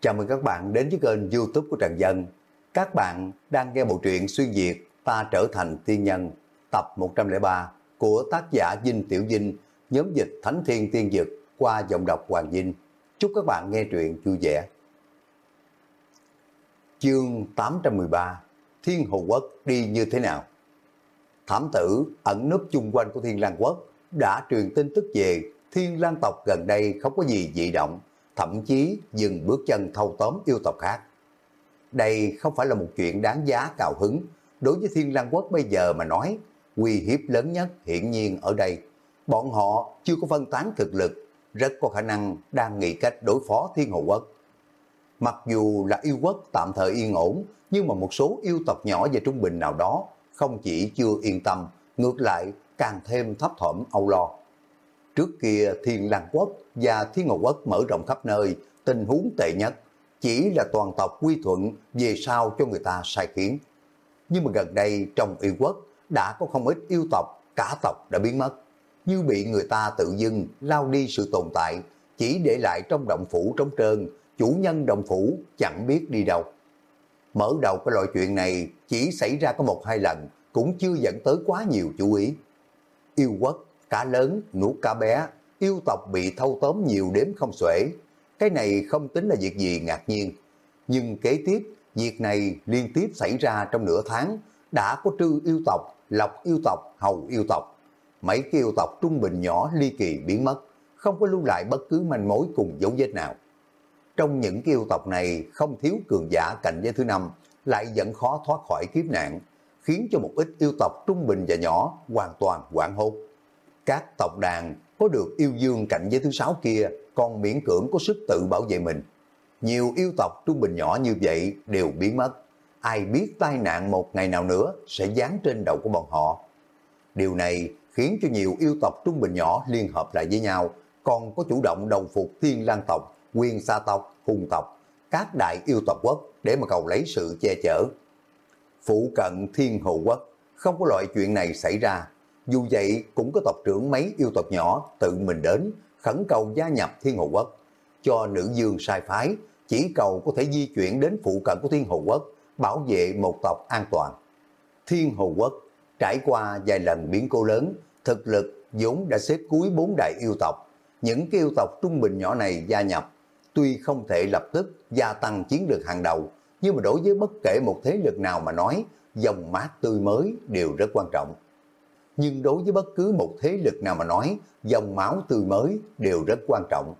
Chào mừng các bạn đến với kênh youtube của Trần Dân. Các bạn đang nghe bộ truyện xuyên Việt Ta trở thành tiên nhân tập 103 của tác giả Dinh Tiểu Dinh, nhóm dịch Thánh Thiên Tiên Dực qua giọng đọc Hoàng Dinh. Chúc các bạn nghe truyện vui vẻ. Chương 813 Thiên Hồ Quốc đi như thế nào? Thám tử ẩn núp chung quanh của Thiên Lan Quốc đã truyền tin tức về Thiên Lan tộc gần đây không có gì dị động, thậm chí dừng bước chân thâu tóm yêu tộc khác. Đây không phải là một chuyện đáng giá cào hứng, đối với Thiên Lang Quốc bây giờ mà nói, uy hiếp lớn nhất hiển nhiên ở đây. Bọn họ chưa có phân tán thực lực, rất có khả năng đang nghĩ cách đối phó Thiên Hồ Quốc. Mặc dù là yêu quốc tạm thời yên ổn, nhưng mà một số yêu tộc nhỏ và trung bình nào đó không chỉ chưa yên tâm, ngược lại càng thêm thấp thỏm âu lo. Trước kia Thiên Lang Quốc và Thiên Ngộ Quốc mở rộng khắp nơi, tình huống tệ nhất chỉ là toàn tộc quy thuận về sau cho người ta sai khiến. Nhưng mà gần đây trong yêu quốc đã có không ít yêu tộc, cả tộc đã biến mất. Như bị người ta tự dưng lao đi sự tồn tại, chỉ để lại trong động phủ trống trơn, chủ nhân động phủ chẳng biết đi đâu. Mở đầu cái loại chuyện này chỉ xảy ra có một hai lần, cũng chưa dẫn tới quá nhiều chú ý. Yêu quốc cá lớn, nuốt cá bé, yêu tộc bị thâu tóm nhiều đếm không xuể. Cái này không tính là việc gì ngạc nhiên. Nhưng kế tiếp, việc này liên tiếp xảy ra trong nửa tháng, đã có trư yêu tộc, lộc yêu tộc, hầu yêu tộc. Mấy cái yêu tộc trung bình nhỏ ly kỳ biến mất, không có lưu lại bất cứ manh mối cùng dấu vết nào. Trong những cái yêu tộc này không thiếu cường giả cạnh giới thứ năm, lại vẫn khó thoát khỏi kiếp nạn, khiến cho một ít yêu tộc trung bình và nhỏ hoàn toàn quảng hốt các tộc đàn có được yêu dương cạnh với thứ sáu kia còn miễn cưỡng có sức tự bảo vệ mình. Nhiều yêu tộc trung bình nhỏ như vậy đều biến mất. Ai biết tai nạn một ngày nào nữa sẽ dán trên đầu của bọn họ. Điều này khiến cho nhiều yêu tộc trung bình nhỏ liên hợp lại với nhau, còn có chủ động đồng phục thiên lang tộc, quyền sa tộc, hùng tộc, các đại yêu tộc quốc để mà cầu lấy sự che chở. Phụ cận thiên hồ quốc, không có loại chuyện này xảy ra dù vậy cũng có tộc trưởng mấy yêu tộc nhỏ tự mình đến khẩn cầu gia nhập Thiên Hồ Quốc. Cho nữ dương sai phái, chỉ cầu có thể di chuyển đến phụ cận của Thiên Hồ Quốc, bảo vệ một tộc an toàn. Thiên Hồ Quốc trải qua vài lần biến cố lớn, thực lực vốn đã xếp cuối bốn đại yêu tộc. Những cái yêu tộc trung bình nhỏ này gia nhập, tuy không thể lập tức gia tăng chiến lược hàng đầu, nhưng mà đối với bất kể một thế lực nào mà nói, dòng mát tươi mới đều rất quan trọng nhưng đối với bất cứ một thế lực nào mà nói, dòng máu tươi mới đều rất quan trọng.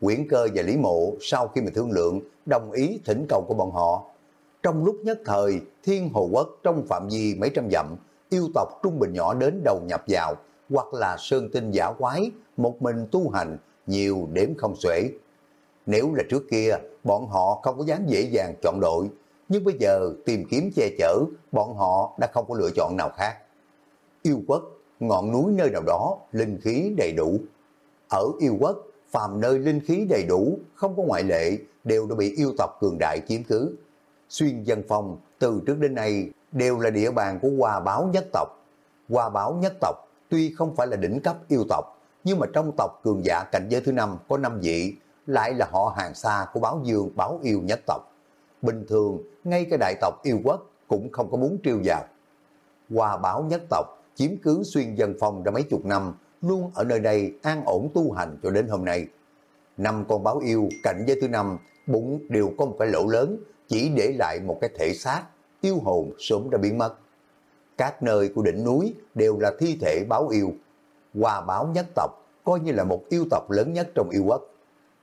Quyển cơ và Lý Mộ sau khi mà thương lượng, đồng ý thỉnh cầu của bọn họ. Trong lúc nhất thời, Thiên Hồ Quốc trong phạm vi mấy trăm dặm, yêu tộc trung bình nhỏ đến đầu nhập vào, hoặc là sơn tinh giả quái, một mình tu hành, nhiều đếm không xuể. Nếu là trước kia, bọn họ không có dám dễ dàng chọn đội, nhưng bây giờ tìm kiếm che chở, bọn họ đã không có lựa chọn nào khác yêu quốc, ngọn núi nơi nào đó, linh khí đầy đủ. Ở yêu quốc, phàm nơi linh khí đầy đủ, không có ngoại lệ, đều đã bị yêu tộc cường đại chiếm cứ. Xuyên dân phong, từ trước đến nay, đều là địa bàn của hòa báo nhất tộc. Hòa báo nhất tộc, tuy không phải là đỉnh cấp yêu tộc, nhưng mà trong tộc cường giả cảnh giới thứ năm có năm vị, lại là họ hàng xa của báo dương, báo yêu nhất tộc. Bình thường, ngay cái đại tộc yêu quốc cũng không có muốn triêu vào. Hòa báo nhất tộc chiếm cứ xuyên dân phong đã mấy chục năm, luôn ở nơi đây an ổn tu hành cho đến hôm nay. Năm con báo yêu cạnh với thứ năm, bụng đều có một cái lỗ lớn, chỉ để lại một cái thể xác, yêu hồn sớm đã biến mất. Các nơi của đỉnh núi đều là thi thể báo yêu. Hòa báo nhất tộc coi như là một yêu tộc lớn nhất trong yêu quốc.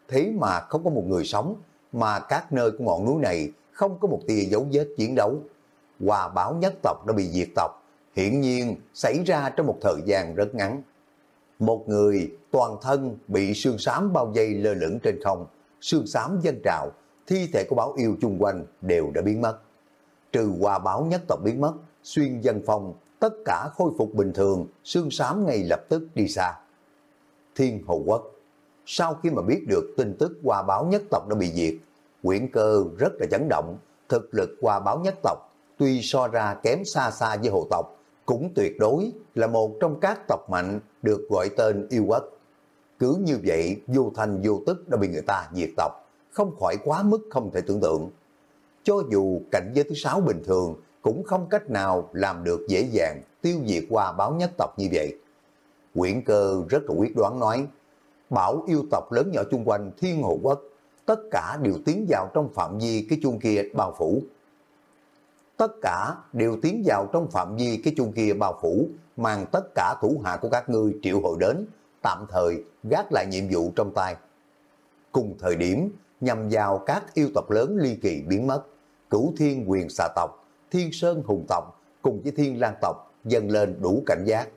Thế mà không có một người sống, mà các nơi của ngọn núi này không có một tia dấu vết chiến đấu. Hòa báo nhất tộc đã bị diệt tộc, hiển nhiên xảy ra trong một thời gian rất ngắn. Một người toàn thân bị sương sám bao dây lơ lửng trên không, sương sám dân trào, thi thể của báo yêu chung quanh đều đã biến mất. Trừ qua báo nhất tộc biến mất, xuyên dân phong, tất cả khôi phục bình thường, sương sám ngay lập tức đi xa. Thiên Hồ Quốc Sau khi mà biết được tin tức qua báo nhất tộc đã bị diệt, Nguyễn cơ rất là chấn động, thực lực qua báo nhất tộc tuy so ra kém xa xa với hồ tộc, cũng tuyệt đối là một trong các tộc mạnh được gọi tên yêu quốc. Cứ như vậy, vô thành vô tức đã bị người ta diệt tộc, không khỏi quá mức không thể tưởng tượng. Cho dù cảnh giới thứ sáu bình thường cũng không cách nào làm được dễ dàng tiêu diệt qua báo nhất tộc như vậy. Quyển cơ rất là quyết đoán nói, bảo yêu tộc lớn nhỏ chung quanh thiên hộ quốc, tất cả đều tiến vào trong phạm vi cái chuông kia bao phủ. Tất cả đều tiến vào trong phạm vi cái chuông kia bao phủ, mang tất cả thủ hạ của các ngươi triệu hội đến, tạm thời gác lại nhiệm vụ trong tay. Cùng thời điểm, nhằm vào các yêu tộc lớn ly kỳ biến mất, cửu thiên quyền xà tộc, thiên sơn hùng tộc cùng với thiên lang tộc dần lên đủ cảnh giác.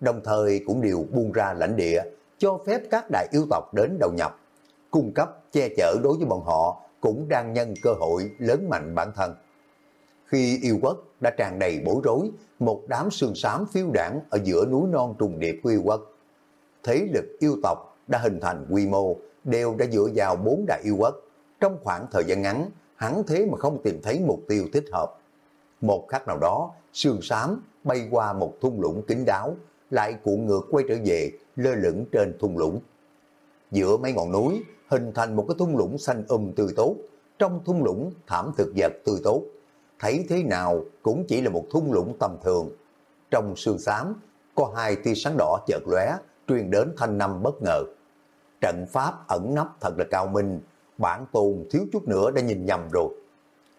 Đồng thời cũng đều buông ra lãnh địa, cho phép các đại yêu tộc đến đầu nhập, cung cấp che chở đối với bọn họ cũng đang nhân cơ hội lớn mạnh bản thân. Khi yêu quốc đã tràn đầy bối rối, một đám sương sám phiêu đảng ở giữa núi non trùng điệp của yêu quốc. Thế lực yêu tộc đã hình thành quy mô, đều đã dựa vào bốn đại yêu quốc. Trong khoảng thời gian ngắn, hắn thế mà không tìm thấy mục tiêu thích hợp. Một khắc nào đó, sương sám bay qua một thung lũng kín đáo, lại cuộn ngược quay trở về, lơ lửng trên thung lũng. Giữa mấy ngọn núi, hình thành một cái thung lũng xanh um tươi tốt, trong thung lũng thảm thực vật tươi tốt. Thấy thế nào cũng chỉ là một thung lũng tầm thường. Trong sương xám, có hai tia sáng đỏ chợt lóe, truyền đến thanh năm bất ngờ. Trận pháp ẩn nấp thật là cao minh, bản tồn thiếu chút nữa đã nhìn nhầm rồi.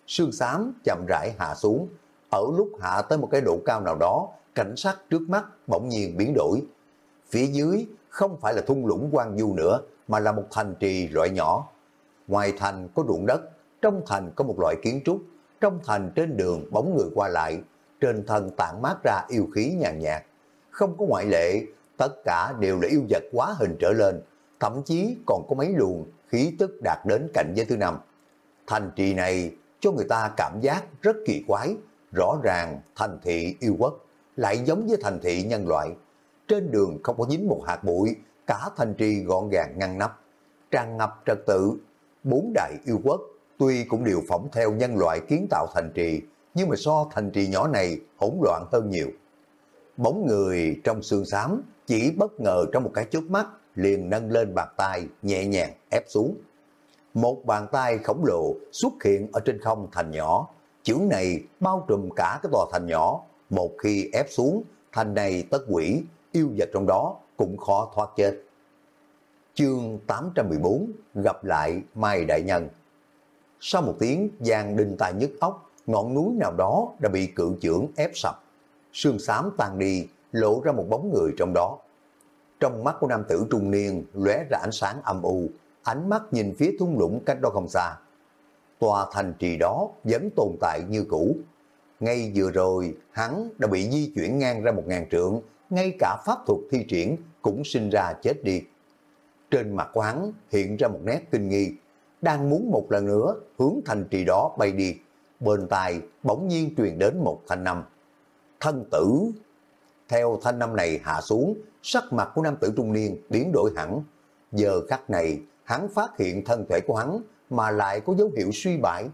Sương xám chậm rãi hạ xuống, ở lúc hạ tới một cái độ cao nào đó, cảnh sắc trước mắt bỗng nhiên biến đổi. Phía dưới không phải là thung lũng quang du nữa, mà là một thành trì loại nhỏ. Ngoài thành có ruộng đất, trong thành có một loại kiến trúc, trong thành trên đường bóng người qua lại, trên thân tản mát ra yêu khí nhàn nhạt. Không có ngoại lệ, tất cả đều là yêu vật quá hình trở lên, thậm chí còn có mấy luồng khí tức đạt đến cảnh giới thứ năm. Thành trì này cho người ta cảm giác rất kỳ quái, rõ ràng thành thị yêu quốc, lại giống với thành thị nhân loại. Trên đường không có dính một hạt bụi, cả thành trì gọn gàng ngăn nắp, tràn ngập trật tự. Bốn đại yêu quốc tuy cũng đều phỏng theo nhân loại kiến tạo thành trì, nhưng mà so thành trì nhỏ này hỗn loạn hơn nhiều. Bóng người trong xương xám chỉ bất ngờ trong một cái chớp mắt liền nâng lên bàn tay nhẹ nhàng ép xuống. Một bàn tay khổng lồ xuất hiện ở trên không thành nhỏ, chữ này bao trùm cả cái tòa thành nhỏ, một khi ép xuống, thành này tất quỷ, yêu vật trong đó cũng khó thoát chết. Chương 814 gặp lại Mai Đại Nhân sau một tiếng giang đinh tài nhức óc, ngọn núi nào đó đã bị cự trưởng ép sập. Sương xám tan đi, lộ ra một bóng người trong đó. Trong mắt của nam tử trung niên lóe ra ánh sáng âm u, ánh mắt nhìn phía thung lũng cách đó không xa. Tòa thành trì đó vẫn tồn tại như cũ. Ngay vừa rồi, hắn đã bị di chuyển ngang ra một ngàn trượng, ngay cả pháp thuật thi triển cũng sinh ra chết đi. Trên mặt của hắn hiện ra một nét kinh nghi, đang muốn một lần nữa hướng thành trì đó bay đi. Bên tai bỗng nhiên truyền đến một thanh năm. Thân tử! Theo thanh năm này hạ xuống, sắc mặt của nam tử trung niên biến đổi hẳn. Giờ khắc này, hắn phát hiện thân thể của hắn mà lại có dấu hiệu suy bại.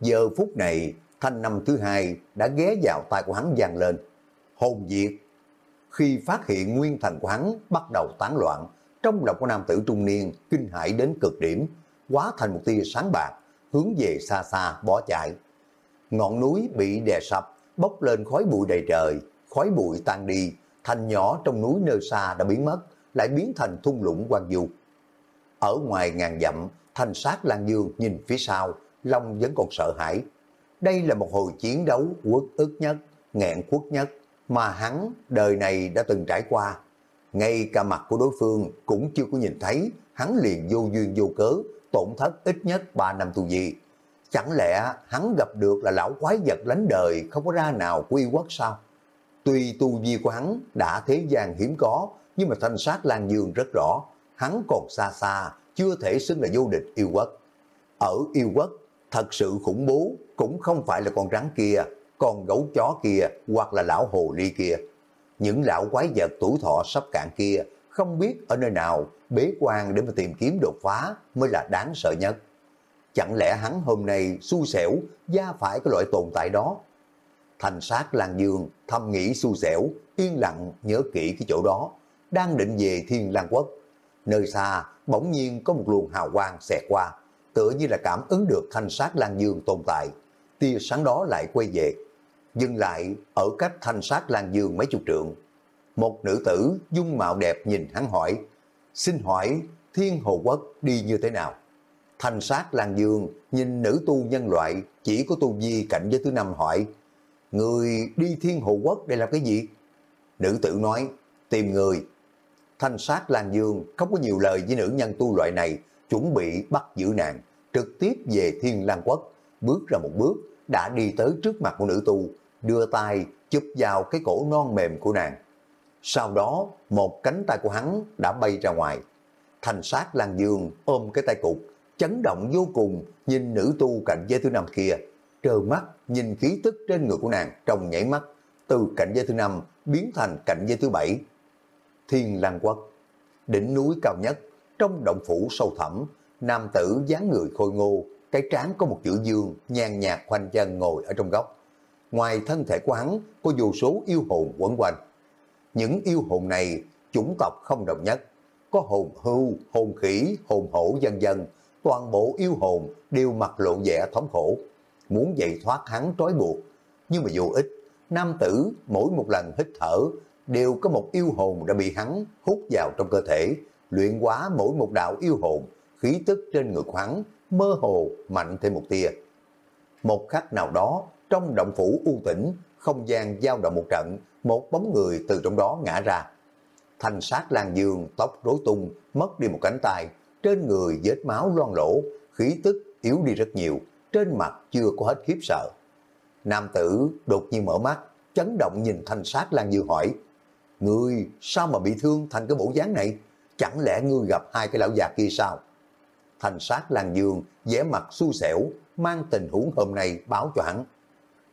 Giờ phút này, thanh năm thứ hai đã ghé vào tai của hắn vang lên. Hồn diệt! Khi phát hiện nguyên thần của hắn bắt đầu tán loạn, trong lòng của nam tử trung niên kinh hãi đến cực điểm, quá thành một tia sáng bạc, hướng về xa xa bỏ chạy. Ngọn núi bị đè sập, bốc lên khói bụi đầy trời, khói bụi tan đi, thành nhỏ trong núi nơi xa đã biến mất, lại biến thành thung lũng quang du. Ở ngoài ngàn dặm, thành sát Lan Dương nhìn phía sau, Long vẫn còn sợ hãi. Đây là một hồi chiến đấu quốc ức nhất, nghẹn quốc nhất, mà hắn đời này đã từng trải qua. Ngay cả mặt của đối phương cũng chưa có nhìn thấy, hắn liền vô duyên vô cớ, tổn thất ít nhất 3 năm tu vi. Chẳng lẽ hắn gặp được là lão quái vật lánh đời không có ra nào quy quốc sao? Tuy tu vi của hắn đã thế gian hiếm có, nhưng mà thanh sát Lan Dương rất rõ, hắn còn xa xa, chưa thể xưng là vô địch yêu quốc. Ở yêu quốc, thật sự khủng bố cũng không phải là con rắn kia, con gấu chó kia hoặc là lão hồ ly kia. Những lão quái vật tuổi thọ sắp cạn kia không biết ở nơi nào bế quan để mà tìm kiếm đột phá mới là đáng sợ nhất. Chẳng lẽ hắn hôm nay xui xẻo gia phải cái loại tồn tại đó? Thành sát làng Dương thầm nghĩ xui xẻo, yên lặng nhớ kỹ cái chỗ đó, đang định về Thiên Lan Quốc. Nơi xa bỗng nhiên có một luồng hào quang xẹt qua, tựa như là cảm ứng được thanh sát lang Dương tồn tại. Tia sáng đó lại quay về, dừng lại ở cách thanh sát lang Dương mấy chục trượng. Một nữ tử dung mạo đẹp nhìn hắn hỏi, xin hỏi thiên hồ quốc đi như thế nào? Thanh sát Lan Dương nhìn nữ tu nhân loại chỉ có tu vi cạnh với thứ năm hỏi, người đi thiên hồ quốc để làm cái gì? Nữ tử nói, tìm người. Thanh sát Lan Dương không có nhiều lời với nữ nhân tu loại này, chuẩn bị bắt giữ nàng, trực tiếp về thiên lang quốc, bước ra một bước, đã đi tới trước mặt của nữ tu, đưa tay chụp vào cái cổ non mềm của nàng. Sau đó, một cánh tay của hắn đã bay ra ngoài. Thành sát Lan Dương ôm cái tay cục, chấn động vô cùng, nhìn nữ tu cạnh giới thứ năm kia, trơ mắt nhìn khí tức trên người của nàng trong nhảy mắt, từ cạnh giới thứ năm biến thành cạnh giới thứ bảy. Thiên lan Quốc, đỉnh núi cao nhất, trong động phủ sâu thẳm, nam tử dáng người khôi ngô, cái trán có một chữ dương, nhàn nhạt khoanh chân ngồi ở trong góc. Ngoài thân thể của hắn có vô số yêu hồn quẩn quanh. Những yêu hồn này chủng tộc không đồng nhất, có hồn hưu, hồn khỉ, hồn hổ dân dân, toàn bộ yêu hồn đều mặt lộ vẻ thống khổ, muốn dậy thoát hắn trói buộc, nhưng mà vô ích, nam tử mỗi một lần hít thở đều có một yêu hồn đã bị hắn hút vào trong cơ thể, luyện hóa mỗi một đạo yêu hồn, khí tức trên người hắn mơ hồ mạnh thêm một tia. Một khắc nào đó, trong động phủ u tĩnh, không gian giao động một trận, một bóng người từ trong đó ngã ra. Thanh sát lan dương, tóc rối tung, mất đi một cánh tay, trên người vết máu loang lỗ, khí tức yếu đi rất nhiều, trên mặt chưa có hết khiếp sợ. Nam tử đột nhiên mở mắt, chấn động nhìn thanh sát Lan Dương hỏi, Ngươi sao mà bị thương thành cái bộ dáng này? Chẳng lẽ ngươi gặp hai cái lão già kia sao? Thanh sát Lan Dương vẻ mặt xui xẻo, mang tình huống hôm nay báo cho hắn.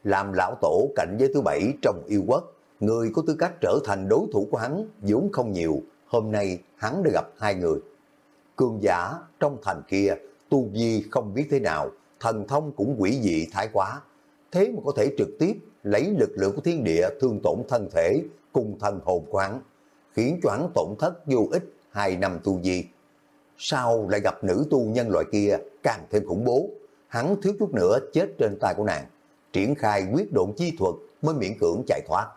Làm lão tổ cạnh với thứ bảy trong yêu quốc, người có tư cách trở thành đối thủ của hắn vốn không nhiều, hôm nay hắn đã gặp hai người. Cường giả trong thành kia, tu vi không biết thế nào, thần thông cũng quỷ dị thái quá, thế mà có thể trực tiếp lấy lực lượng của thiên địa thương tổn thân thể cùng thần hồn của hắn, khiến cho hắn tổn thất vô ích hai năm tu vi. Sau lại gặp nữ tu nhân loại kia càng thêm khủng bố, hắn thiếu chút nữa chết trên tay của nàng, triển khai quyết độn chi thuật mới miễn cưỡng chạy thoát.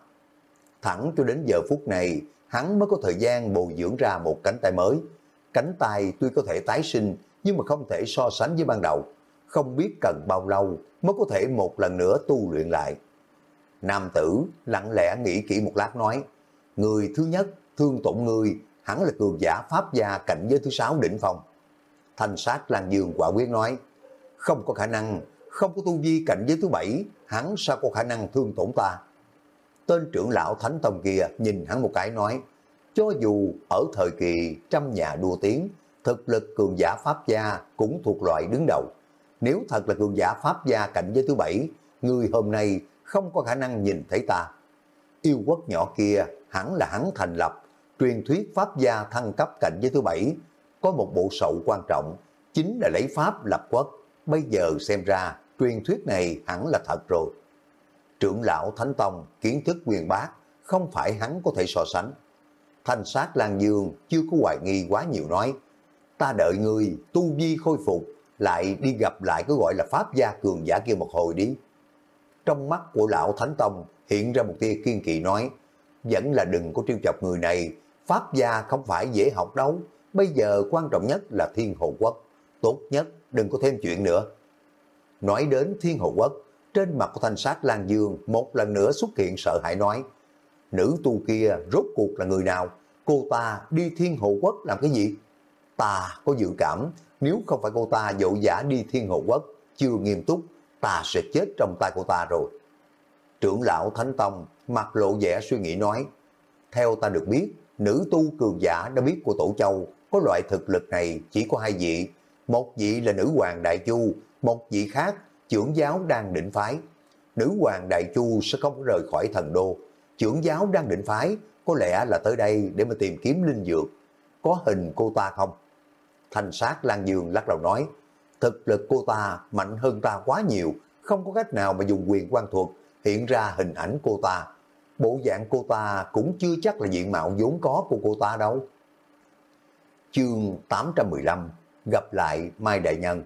Thẳng cho đến giờ phút này, hắn mới có thời gian bồi dưỡng ra một cánh tay mới. Cánh tay tuy có thể tái sinh, nhưng mà không thể so sánh với ban đầu. Không biết cần bao lâu mới có thể một lần nữa tu luyện lại. Nam tử lặng lẽ nghĩ kỹ một lát nói, người thứ nhất thương tổn người hắn là cường giả pháp gia cạnh giới thứ sáu đỉnh phong. Thanh sát Lan Dương quả quyết nói, không có khả năng, không có tu vi cạnh giới thứ bảy, hắn sao có khả năng thương tổn ta. Tên trưởng lão Thánh Tông kia nhìn hắn một cái nói, cho dù ở thời kỳ trăm nhà đua tiếng, thực lực cường giả Pháp gia cũng thuộc loại đứng đầu. Nếu thật là cường giả Pháp gia cạnh giới thứ bảy, người hôm nay không có khả năng nhìn thấy ta. Yêu quốc nhỏ kia hẳn là hắn thành lập, truyền thuyết Pháp gia thăng cấp cạnh giới thứ bảy, có một bộ sậu quan trọng, chính là lấy Pháp lập quốc. Bây giờ xem ra, truyền thuyết này hẳn là thật rồi trưởng lão Thánh Tông kiến thức quyền bác, không phải hắn có thể so sánh. Thanh sát Lan Dương chưa có hoài nghi quá nhiều nói, ta đợi người tu vi khôi phục, lại đi gặp lại cái gọi là Pháp gia cường giả kia một hồi đi. Trong mắt của lão Thánh Tông hiện ra một tia kiên kỳ nói, vẫn là đừng có trêu chọc người này, Pháp gia không phải dễ học đâu, bây giờ quan trọng nhất là Thiên Hồ Quốc, tốt nhất đừng có thêm chuyện nữa. Nói đến Thiên Hồ Quốc, trên mặt của thanh sát Lan Dương một lần nữa xuất hiện sợ hãi nói, nữ tu kia rốt cuộc là người nào? Cô ta đi thiên hộ quốc làm cái gì? Ta có dự cảm, nếu không phải cô ta dội giả đi thiên hộ quốc, chưa nghiêm túc, ta sẽ chết trong tay cô ta rồi. Trưởng lão Thánh Tông mặt lộ vẻ suy nghĩ nói, theo ta được biết, nữ tu cường giả đã biết của Tổ Châu có loại thực lực này chỉ có hai vị, một vị là nữ hoàng Đại Chu, một vị khác trưởng giáo đang định phái. Nữ hoàng Đại Chu sẽ không rời khỏi thần đô. Trưởng giáo đang định phái có lẽ là tới đây để mà tìm kiếm linh dược. Có hình cô ta không? Thanh sát Lan Dương lắc đầu nói, thực lực cô ta mạnh hơn ta quá nhiều, không có cách nào mà dùng quyền quan thuật hiện ra hình ảnh cô ta. Bộ dạng cô ta cũng chưa chắc là diện mạo vốn có của cô ta đâu. Chương 815 Gặp lại Mai Đại Nhân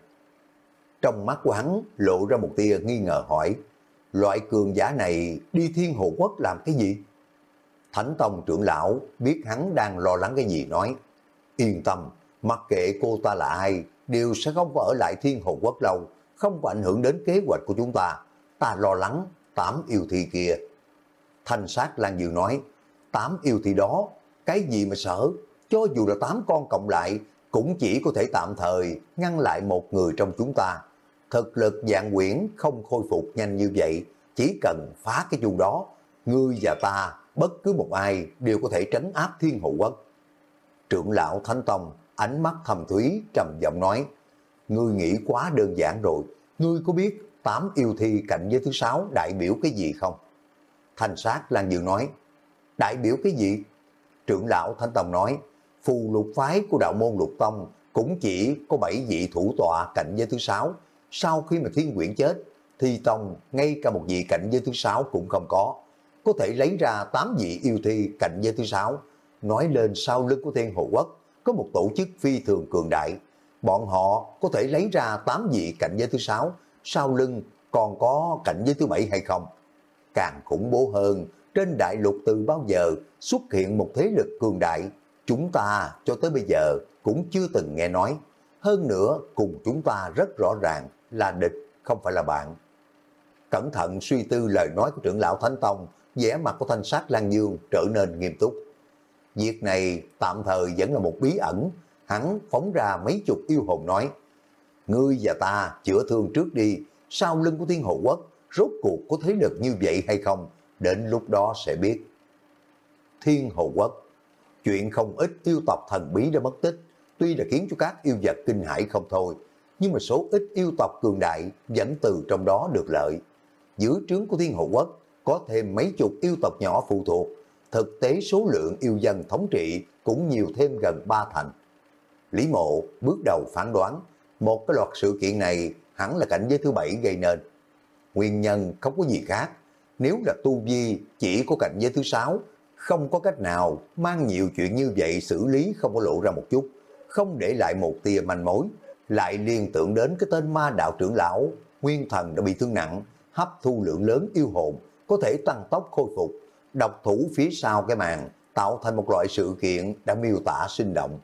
trong mắt của hắn lộ ra một tia nghi ngờ hỏi, loại cường giả này đi thiên hộ quốc làm cái gì? Thánh Tông trưởng lão biết hắn đang lo lắng cái gì nói, yên tâm, mặc kệ cô ta là ai, đều sẽ không có ở lại thiên hộ quốc lâu, không có ảnh hưởng đến kế hoạch của chúng ta. Ta lo lắng, tám yêu thi kia. Thanh sát Lan Dương nói, tám yêu thi đó, cái gì mà sợ, cho dù là tám con cộng lại, cũng chỉ có thể tạm thời ngăn lại một người trong chúng ta. Thực lực dạng quyển không khôi phục nhanh như vậy, chỉ cần phá cái chuông đó, ngươi và ta, bất cứ một ai đều có thể trấn áp thiên hộ quốc. Trưởng lão Thánh Tông, ánh mắt thầm thúy, trầm giọng nói, ngươi nghĩ quá đơn giản rồi, ngươi có biết tám yêu thi cạnh với thứ sáu đại biểu cái gì không? Thanh sát Lan Dương nói, đại biểu cái gì? Trưởng lão Thánh Tông nói, phù lục phái của đạo môn lục tông cũng chỉ có bảy vị thủ tọa cạnh giới thứ sáu. Sau khi mà thiên quyển chết, thi tông ngay cả một vị cạnh giới thứ sáu cũng không có. Có thể lấy ra tám vị yêu thi cạnh giới thứ sáu. Nói lên sau lưng của thiên hồ quốc có một tổ chức phi thường cường đại. Bọn họ có thể lấy ra tám vị cạnh giới thứ sáu, sau lưng còn có cạnh giới thứ bảy hay không? Càng khủng bố hơn, trên đại lục từ bao giờ xuất hiện một thế lực cường đại chúng ta cho tới bây giờ cũng chưa từng nghe nói. Hơn nữa, cùng chúng ta rất rõ ràng là địch, không phải là bạn. Cẩn thận suy tư lời nói của trưởng lão Thánh Tông, vẻ mặt của thanh sát Lan Dương trở nên nghiêm túc. Việc này tạm thời vẫn là một bí ẩn, hắn phóng ra mấy chục yêu hồn nói, Ngươi và ta chữa thương trước đi, sau lưng của thiên hộ quốc, rốt cuộc có thế lực như vậy hay không, đến lúc đó sẽ biết. Thiên hộ quốc chuyện không ít yêu tộc thần bí đã mất tích, tuy là khiến cho các yêu vật kinh hãi không thôi, nhưng mà số ít yêu tộc cường đại vẫn từ trong đó được lợi. Dưới trướng của Thiên Hộ Quốc có thêm mấy chục yêu tộc nhỏ phụ thuộc, thực tế số lượng yêu dân thống trị cũng nhiều thêm gần ba thành. Lý Mộ bước đầu phán đoán, một cái loạt sự kiện này hẳn là cảnh giới thứ bảy gây nên. Nguyên nhân không có gì khác, nếu là tu vi chỉ có cảnh giới thứ sáu không có cách nào mang nhiều chuyện như vậy xử lý không có lộ ra một chút, không để lại một tia manh mối, lại liên tưởng đến cái tên ma đạo trưởng lão, nguyên thần đã bị thương nặng, hấp thu lượng lớn yêu hồn, có thể tăng tốc khôi phục, độc thủ phía sau cái màn, tạo thành một loại sự kiện đã miêu tả sinh động.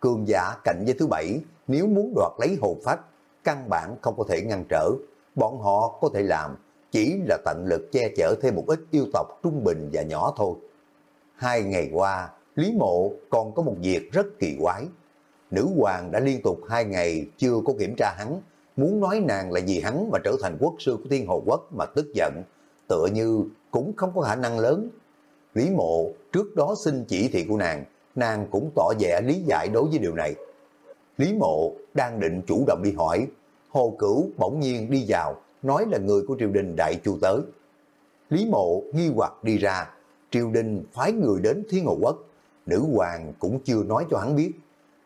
Cường giả cạnh với thứ bảy, nếu muốn đoạt lấy hồn phách, căn bản không có thể ngăn trở, bọn họ có thể làm, chỉ là tận lực che chở thêm một ít yêu tộc trung bình và nhỏ thôi. Hai ngày qua, Lý Mộ còn có một việc rất kỳ quái. Nữ hoàng đã liên tục hai ngày chưa có kiểm tra hắn, muốn nói nàng là vì hắn mà trở thành quốc sư của Thiên Hồ Quốc mà tức giận, tựa như cũng không có khả năng lớn. Lý Mộ trước đó xin chỉ thị của nàng, nàng cũng tỏ vẻ lý giải đối với điều này. Lý Mộ đang định chủ động đi hỏi, Hồ Cửu bỗng nhiên đi vào, nói là người của triều đình Đại Chu tới. Lý Mộ nghi hoặc đi ra, triều đình phái người đến Thiên Hồ Quốc, nữ hoàng cũng chưa nói cho hắn biết.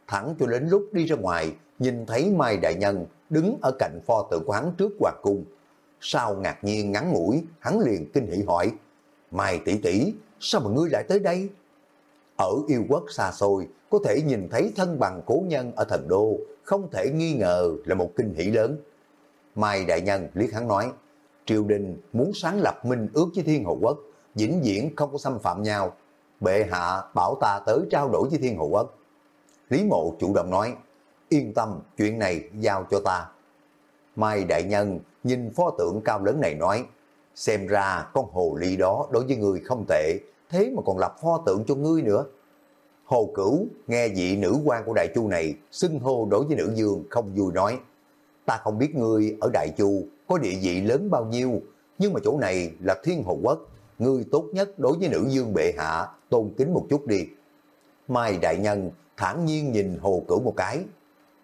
Thẳng cho đến lúc đi ra ngoài, nhìn thấy Mai Đại Nhân đứng ở cạnh pho tượng của hắn trước hoàng cung. Sau ngạc nhiên ngắn ngủi, hắn liền kinh hỉ hỏi, Mai tỷ tỷ, sao mà ngươi lại tới đây? Ở yêu quốc xa xôi, có thể nhìn thấy thân bằng cố nhân ở thần đô, không thể nghi ngờ là một kinh hỷ lớn. Mai Đại Nhân liếc hắn nói, triều đình muốn sáng lập minh ước với Thiên Hồ Quốc, vĩnh viễn không có xâm phạm nhau. Bệ hạ bảo ta tới trao đổi với Thiên hộ Quốc. Lý Mộ chủ động nói, yên tâm, chuyện này giao cho ta. Mai Đại Nhân nhìn pho tượng cao lớn này nói, xem ra con hồ ly đó đối với người không tệ, thế mà còn lập pho tượng cho ngươi nữa. Hồ Cửu nghe vị nữ quan của Đại Chu này xưng hô đối với nữ dương không vui nói, ta không biết ngươi ở Đại Chu có địa vị lớn bao nhiêu, nhưng mà chỗ này là thiên hồ quốc, ngươi tốt nhất đối với nữ dương bệ hạ, tôn kính một chút đi. Mai đại nhân thản nhiên nhìn hồ cửu một cái,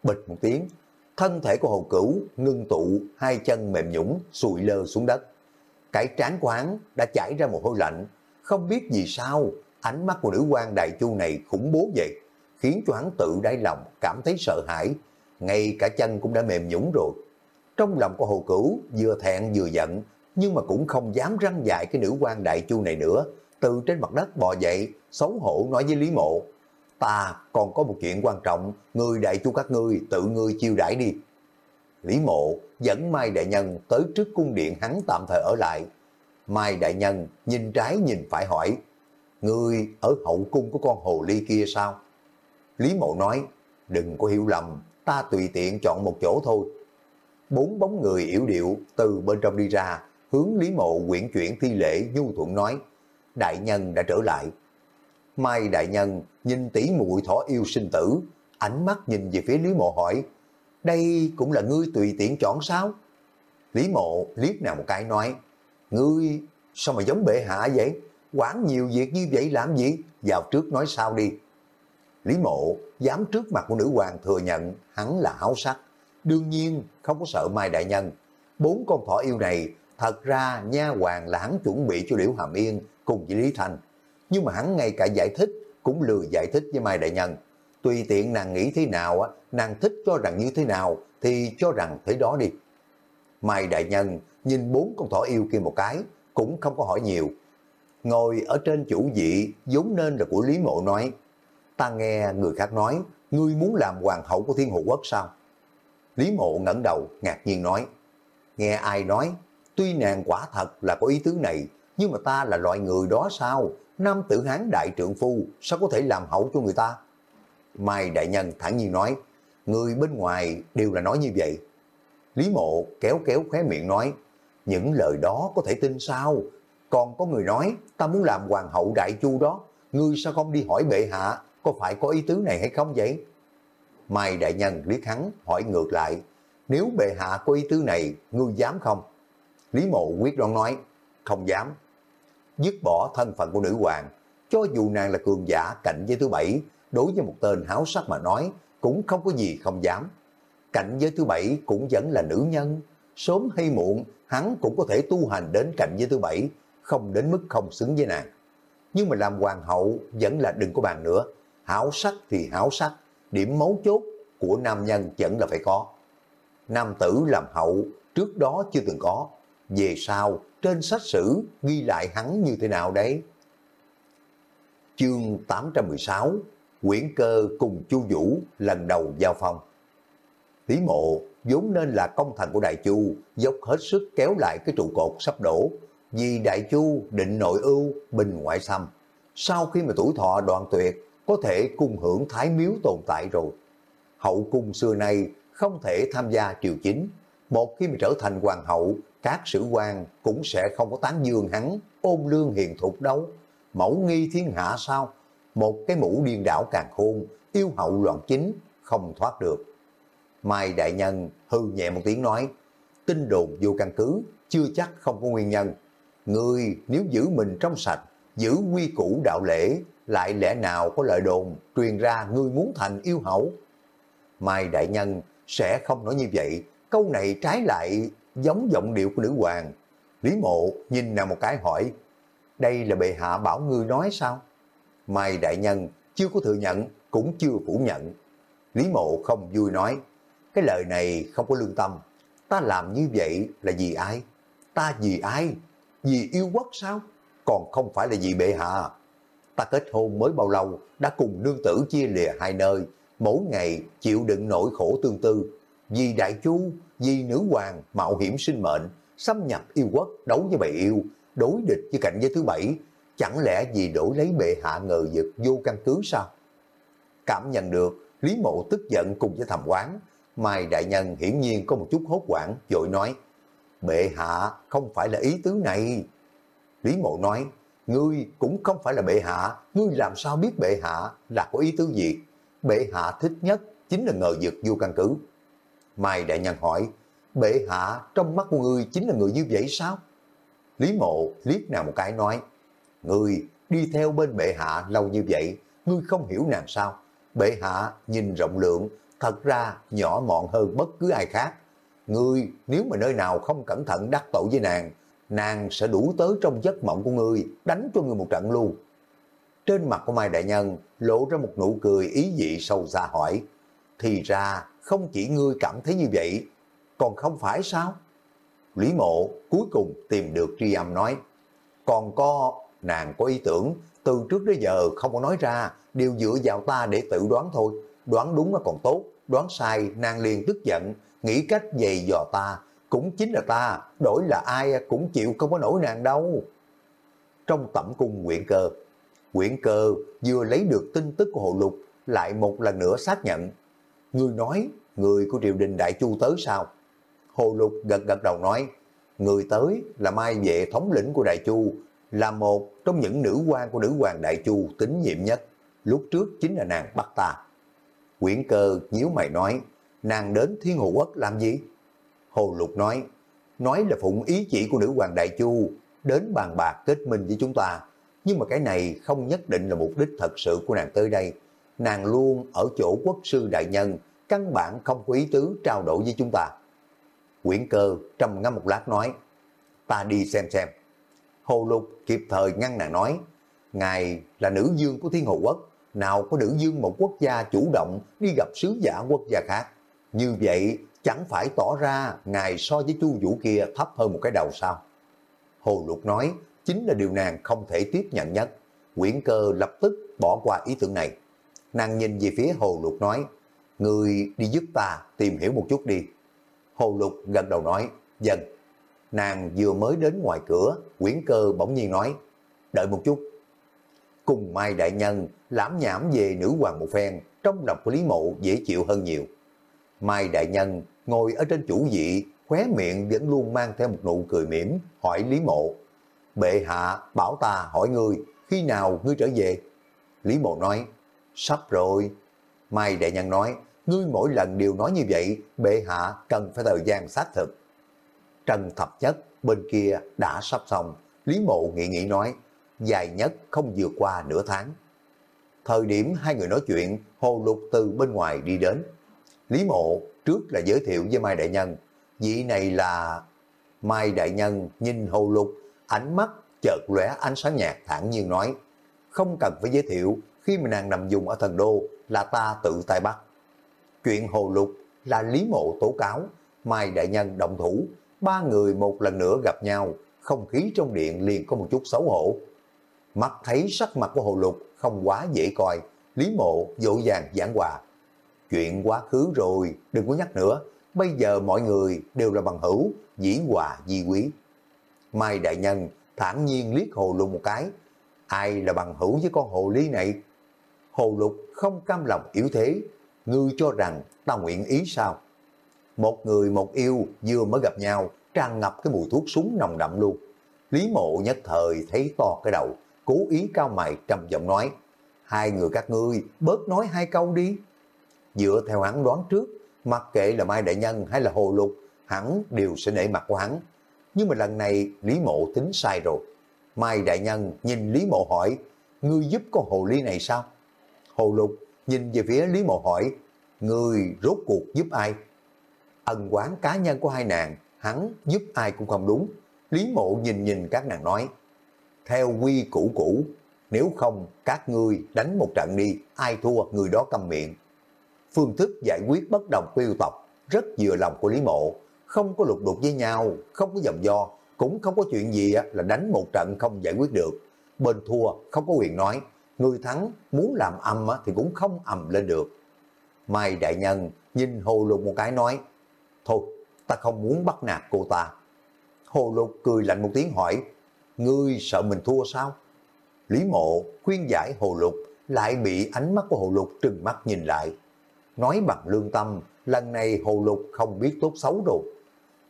bịch một tiếng, thân thể của hồ cửu ngưng tụ, hai chân mềm nhũng, sụi lơ xuống đất. Cái trán của hắn đã chảy ra một hôi lạnh, không biết vì sao, ánh mắt của nữ quan đại chu này khủng bố vậy, khiến cho hắn tự đáy lòng cảm thấy sợ hãi, ngay cả chân cũng đã mềm nhũng rồi. Trong lòng của hồ cửu vừa thẹn vừa giận, nhưng mà cũng không dám răng dạy cái nữ quan đại chu này nữa. Từ trên mặt đất bò dậy, xấu hổ nói với Lý Mộ, ta còn có một chuyện quan trọng, người đại chu các ngươi tự ngươi chiêu đãi đi. Lý Mộ dẫn Mai Đại Nhân tới trước cung điện hắn tạm thời ở lại. Mai Đại Nhân nhìn trái nhìn phải hỏi, Ngươi ở hậu cung của con hồ ly kia sao? Lý Mộ nói, đừng có hiểu lầm, ta tùy tiện chọn một chỗ thôi. Bốn bóng người yếu điệu từ bên trong đi ra, hướng Lý Mộ quyển chuyển thi lễ nhu thuận nói, đại nhân đã trở lại. Mai đại nhân nhìn tỷ muội thỏ yêu sinh tử, ánh mắt nhìn về phía Lý Mộ hỏi, đây cũng là ngươi tùy tiện chọn sao? Lý Mộ liếc nào một cái nói, ngươi sao mà giống bệ hạ vậy? quản nhiều việc như vậy làm gì? Vào trước nói sao đi. Lý Mộ dám trước mặt của nữ hoàng thừa nhận hắn là háo sắc. Đương nhiên không có sợ Mai Đại Nhân. Bốn con thỏ yêu này thật ra nha hoàng là hắn chuẩn bị cho Liễu Hàm Yên cùng với Lý Thành. Nhưng mà hắn ngay cả giải thích cũng lừa giải thích với Mai Đại Nhân. Tùy tiện nàng nghĩ thế nào, nàng thích cho rằng như thế nào thì cho rằng thế đó đi. Mai Đại Nhân nhìn bốn con thỏ yêu kia một cái, cũng không có hỏi nhiều. Ngồi ở trên chủ vị giống nên là của Lý Mộ nói, ta nghe người khác nói, ngươi muốn làm hoàng hậu của thiên hộ quốc sao? Lý Mộ ngẩng đầu ngạc nhiên nói, nghe ai nói, tuy nàng quả thật là có ý tứ này, nhưng mà ta là loại người đó sao? Nam tử hán đại trượng phu, sao có thể làm hậu cho người ta? Mai đại nhân thẳng nhiên nói, người bên ngoài đều là nói như vậy. Lý mộ kéo kéo khóe miệng nói, những lời đó có thể tin sao? Còn có người nói, ta muốn làm hoàng hậu đại chu đó, ngươi sao không đi hỏi bệ hạ, có phải có ý tứ này hay không vậy? Mai đại nhân liếc hắn hỏi ngược lại, nếu bệ hạ có ý tứ này, ngươi dám không? Lý mộ quyết đoán nói, không dám. Dứt bỏ thân phận của nữ hoàng, cho dù nàng là cường giả cạnh với thứ bảy, đối với một tên háo sắc mà nói, cũng không có gì không dám. Cạnh với thứ bảy cũng vẫn là nữ nhân, sớm hay muộn hắn cũng có thể tu hành đến cạnh với thứ bảy, không đến mức không xứng với nàng. Nhưng mà làm hoàng hậu vẫn là đừng có bàn nữa, háo sắc thì háo sắc, điểm mấu chốt của nam nhân vẫn là phải có. Nam tử làm hậu trước đó chưa từng có, về sau trên sách sử ghi lại hắn như thế nào đấy? Chương 816 Quyển cơ cùng Chu Vũ lần đầu giao phong. Lý mộ vốn nên là công thần của Đại Chu, dốc hết sức kéo lại cái trụ cột sắp đổ. Vì Đại Chu định nội ưu, bình ngoại xâm. Sau khi mà tuổi thọ đoạn tuyệt, có thể cung hưởng thái miếu tồn tại rồi. Hậu cung xưa nay không thể tham gia triều chính. Một khi mà trở thành hoàng hậu, các sử quan cũng sẽ không có tán dương hắn, ôn lương hiền thục đâu. Mẫu nghi thiên hạ sao? Một cái mũ điên đảo càng khôn, yêu hậu loạn chính, không thoát được. Mai Đại Nhân hư nhẹ một tiếng nói, tin đồn vô căn cứ, chưa chắc không có nguyên nhân. người nếu giữ mình trong sạch, giữ quy củ đạo lễ, lại lẽ nào có lợi đồn truyền ra ngươi muốn thành yêu hậu? Mai Đại Nhân sẽ không nói như vậy, câu này trái lại giống giọng điệu của nữ hoàng. Lý mộ nhìn nàng một cái hỏi, đây là bệ hạ bảo ngươi nói sao? Mai Đại Nhân chưa có thừa nhận, cũng chưa phủ nhận. Lý mộ không vui nói, cái lời này không có lương tâm. Ta làm như vậy là vì ai? Ta vì ai? Vì yêu quốc sao? Còn không phải là vì bệ hạ. Ta kết hôn mới bao lâu, đã cùng nương tử chia lìa hai nơi, mỗi ngày chịu đựng nỗi khổ tương tư. Vì đại chu, vì nữ hoàng mạo hiểm sinh mệnh, xâm nhập yêu quốc, đấu với bầy yêu, đối địch với cạnh giới thứ bảy, chẳng lẽ vì đổi lấy bệ hạ ngờ vực vô căn cứ sao? Cảm nhận được, Lý Mộ tức giận cùng với thầm quán, Mai Đại Nhân hiển nhiên có một chút hốt quảng, dội nói, bệ hạ không phải là ý tứ này. Lý Mộ nói, ngươi cũng không phải là bệ hạ, ngươi làm sao biết bệ hạ là có ý tứ gì? Bệ hạ thích nhất chính là ngờ vực vô căn cứ. Mai Đại Nhân hỏi, bệ hạ trong mắt của ngươi chính là người như vậy sao? Lý Mộ liếc nào một cái nói, ngươi đi theo bên bệ hạ lâu như vậy, ngươi không hiểu nàng sao? Bệ hạ nhìn rộng lượng, thật ra nhỏ mọn hơn bất cứ ai khác. Ngươi nếu mà nơi nào không cẩn thận đắc tội với nàng, nàng sẽ đủ tới trong giấc mộng của ngươi, đánh cho ngươi một trận luôn. Trên mặt của Mai Đại Nhân lộ ra một nụ cười ý dị sâu xa hỏi, thì ra không chỉ ngươi cảm thấy như vậy, còn không phải sao? Lý mộ cuối cùng tìm được tri âm nói, còn có nàng có ý tưởng, từ trước đến giờ không có nói ra, đều dựa vào ta để tự đoán thôi, đoán đúng là còn tốt, đoán sai nàng liền tức giận, nghĩ cách dày dò ta, cũng chính là ta, đổi là ai cũng chịu không có nổi nàng đâu. Trong tẩm cung quyển cơ, quyển cơ vừa lấy được tin tức của hồ lục, lại một lần nữa xác nhận. Người nói, người của triều đình Đại Chu tới sao? Hồ lục gật gật đầu nói, người tới là mai vệ thống lĩnh của Đại Chu, là một trong những nữ quan của nữ hoàng Đại Chu tín nhiệm nhất. Lúc trước chính là nàng bắt ta. Quyển cơ nhíu mày nói, nàng đến Thiên Hồ Quốc làm gì? Hồ Lục nói, nói là phụng ý chỉ của nữ hoàng Đại Chu, đến bàn bạc kết minh với chúng ta. Nhưng mà cái này không nhất định là mục đích thật sự của nàng tới đây. Nàng luôn ở chỗ quốc sư đại nhân, căn bản không có ý tứ trao đổi với chúng ta. Quyển cơ trầm ngâm một lát nói, ta đi xem xem. Hồ Lục kịp thời ngăn nàng nói, Ngài là nữ dương của Thiên Hồ Quốc, nào có nữ dương một quốc gia chủ động đi gặp sứ giả quốc gia khác. Như vậy chẳng phải tỏ ra Ngài so với chu vũ kia thấp hơn một cái đầu sao? Hồ Lục nói, chính là điều nàng không thể tiếp nhận nhất. Quyển cơ lập tức bỏ qua ý tưởng này. Nàng nhìn về phía Hồ Lục nói, Người đi giúp ta tìm hiểu một chút đi. Hồ Lục gật đầu nói, dần. Nàng vừa mới đến ngoài cửa, quyển cơ bỗng nhiên nói, đợi một chút. Cùng Mai Đại Nhân lãm nhảm về nữ hoàng một phen, trong lòng của Lý Mộ dễ chịu hơn nhiều. Mai Đại Nhân ngồi ở trên chủ vị, khóe miệng vẫn luôn mang theo một nụ cười mỉm, hỏi Lý Mộ. Bệ hạ bảo ta hỏi ngươi, khi nào ngươi trở về? Lý Mộ nói, sắp rồi. Mai Đại Nhân nói, ngươi mỗi lần đều nói như vậy, bệ hạ cần phải thời gian xác thực. Trần Thập Nhất bên kia đã sắp xong, Lý Mộ nghĩ nghĩ nói, dài nhất không vượt qua nửa tháng. Thời điểm hai người nói chuyện, Hồ Lục từ bên ngoài đi đến. Lý Mộ trước là giới thiệu với Mai Đại Nhân, vị này là... Mai Đại Nhân nhìn Hồ Lục, ánh mắt chợt lóe ánh sáng nhạt thản nhiên nói, không cần phải giới thiệu, khi mà nàng nằm dùng ở thần đô là ta tự tay bắt. Chuyện Hồ Lục là Lý Mộ tố cáo, Mai Đại Nhân động thủ, ba người một lần nữa gặp nhau, không khí trong điện liền có một chút xấu hổ. Mắt thấy sắc mặt của Hồ Lục không quá dễ coi, Lý Mộ dỗ dàng giảng hòa. Chuyện quá khứ rồi, đừng có nhắc nữa, bây giờ mọi người đều là bằng hữu, dĩ hòa di quý. Mai Đại Nhân thản nhiên liếc Hồ Lục một cái, ai là bằng hữu với con hồ ly này? Hồ Lục không cam lòng yếu thế, ngươi cho rằng ta nguyện ý sao? Một người một yêu vừa mới gặp nhau, tràn ngập cái mùi thuốc súng nồng đậm luôn. Lý mộ nhất thời thấy to cái đầu, cố ý cao mày trầm giọng nói, hai người các ngươi bớt nói hai câu đi. Dựa theo hắn đoán trước, mặc kệ là Mai Đại Nhân hay là Hồ Lục, hắn đều sẽ nể mặt của hắn. Nhưng mà lần này Lý Mộ tính sai rồi. Mai Đại Nhân nhìn Lý Mộ hỏi, ngươi giúp con hồ ly này sao? Hồ Lục nhìn về phía Lý Mộ hỏi, người rốt cuộc giúp ai? Ân quán cá nhân của hai nàng, hắn giúp ai cũng không đúng. Lý Mộ nhìn nhìn các nàng nói, theo quy củ cũ, nếu không các ngươi đánh một trận đi, ai thua người đó cầm miệng. Phương thức giải quyết bất đồng của yêu tộc rất vừa lòng của Lý Mộ, không có lục đục với nhau, không có dòng do, cũng không có chuyện gì là đánh một trận không giải quyết được. Bên thua không có quyền nói, người thắng muốn làm âm thì cũng không ầm lên được. Mai Đại Nhân nhìn Hồ Lục một cái nói, thôi ta không muốn bắt nạt cô ta. Hồ Lục cười lạnh một tiếng hỏi, ngươi sợ mình thua sao? Lý Mộ khuyên giải Hồ Lục lại bị ánh mắt của Hồ Lục trừng mắt nhìn lại. Nói bằng lương tâm, lần này Hồ Lục không biết tốt xấu rồi.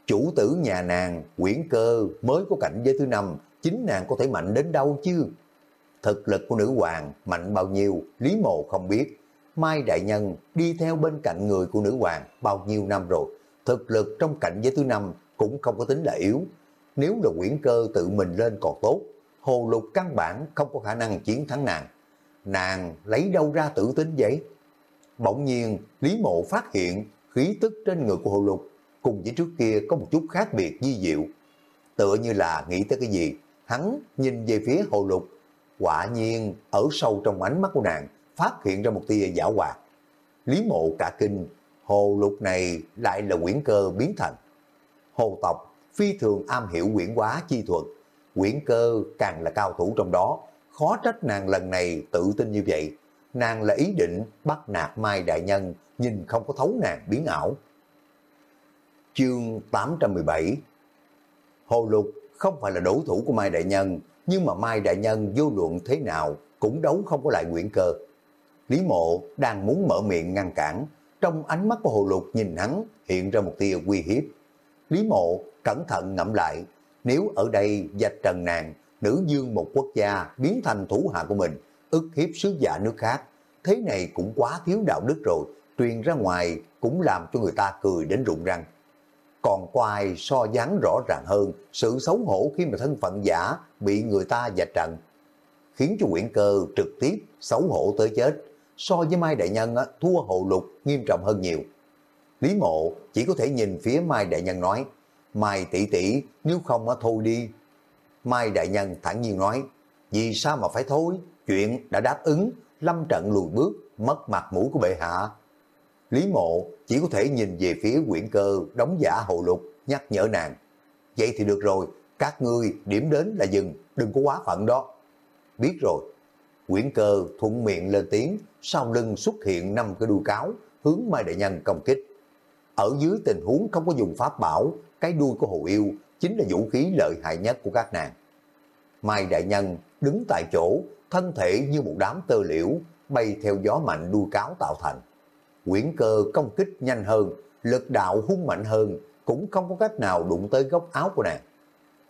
Chủ tử nhà nàng, quyển cơ mới có cảnh giới thứ năm, chính nàng có thể mạnh đến đâu chứ? Thực lực của nữ hoàng mạnh bao nhiêu, Lý Mộ không biết. Mai Đại Nhân đi theo bên cạnh người của nữ hoàng bao nhiêu năm rồi. Thực lực trong cảnh giới thứ năm cũng không có tính là yếu. Nếu là quyển cơ tự mình lên còn tốt, hồ lục căn bản không có khả năng chiến thắng nàng. Nàng lấy đâu ra tự tin vậy? Bỗng nhiên, Lý Mộ phát hiện khí tức trên người của hồ lục cùng với trước kia có một chút khác biệt di diệu. Tựa như là nghĩ tới cái gì, hắn nhìn về phía hồ lục. Quả nhiên, ở sâu trong ánh mắt của nàng, phát hiện ra một tia giả hoạt. Lý mộ cả kinh, hồ lục này lại là quyển cơ biến thành. Hồ tộc phi thường am hiểu quyển quá chi thuật, quyển cơ càng là cao thủ trong đó, khó trách nàng lần này tự tin như vậy. Nàng là ý định bắt nạt Mai Đại Nhân, nhìn không có thấu nàng biến ảo. Chương 817 Hồ Lục không phải là đối thủ của Mai Đại Nhân, nhưng mà Mai Đại Nhân vô luận thế nào cũng đấu không có lại Nguyễn Cơ. Lý Mộ đang muốn mở miệng ngăn cản, trong ánh mắt của Hồ Lục nhìn hắn hiện ra một tia uy hiếp. Lý Mộ cẩn thận ngẫm lại, nếu ở đây dạch trần nàng, nữ dương một quốc gia biến thành thủ hạ của mình, ức hiếp sứ giả nước khác, thế này cũng quá thiếu đạo đức rồi, truyền ra ngoài cũng làm cho người ta cười đến rụng răng. Còn quài so dáng rõ ràng hơn sự xấu hổ khi mà thân phận giả bị người ta dạch trần, khiến cho quyển cơ trực tiếp xấu hổ tới chết, so với Mai Đại Nhân thua hộ lục nghiêm trọng hơn nhiều. Lý mộ chỉ có thể nhìn phía Mai Đại Nhân nói, Mai tỷ tỷ nếu không á thôi đi. Mai Đại Nhân thẳng nhiên nói, vì sao mà phải thôi, chuyện đã đáp ứng, lâm trận lùi bước, mất mặt mũi của bệ hạ. Lý mộ chỉ có thể nhìn về phía quyển cơ đóng giả hồ lục, nhắc nhở nàng. Vậy thì được rồi, các ngươi điểm đến là dừng, đừng có quá phận đó. Biết rồi, quyển cơ thuận miệng lên tiếng, sau lưng xuất hiện năm cái đuôi cáo, hướng Mai Đại Nhân công kích. Ở dưới tình huống không có dùng pháp bảo, cái đuôi của hồ yêu chính là vũ khí lợi hại nhất của các nàng. Mai Đại Nhân đứng tại chỗ, thân thể như một đám tơ liễu, bay theo gió mạnh đuôi cáo tạo thành. Quyển cơ công kích nhanh hơn, lực đạo hung mạnh hơn, cũng không có cách nào đụng tới góc áo của nàng.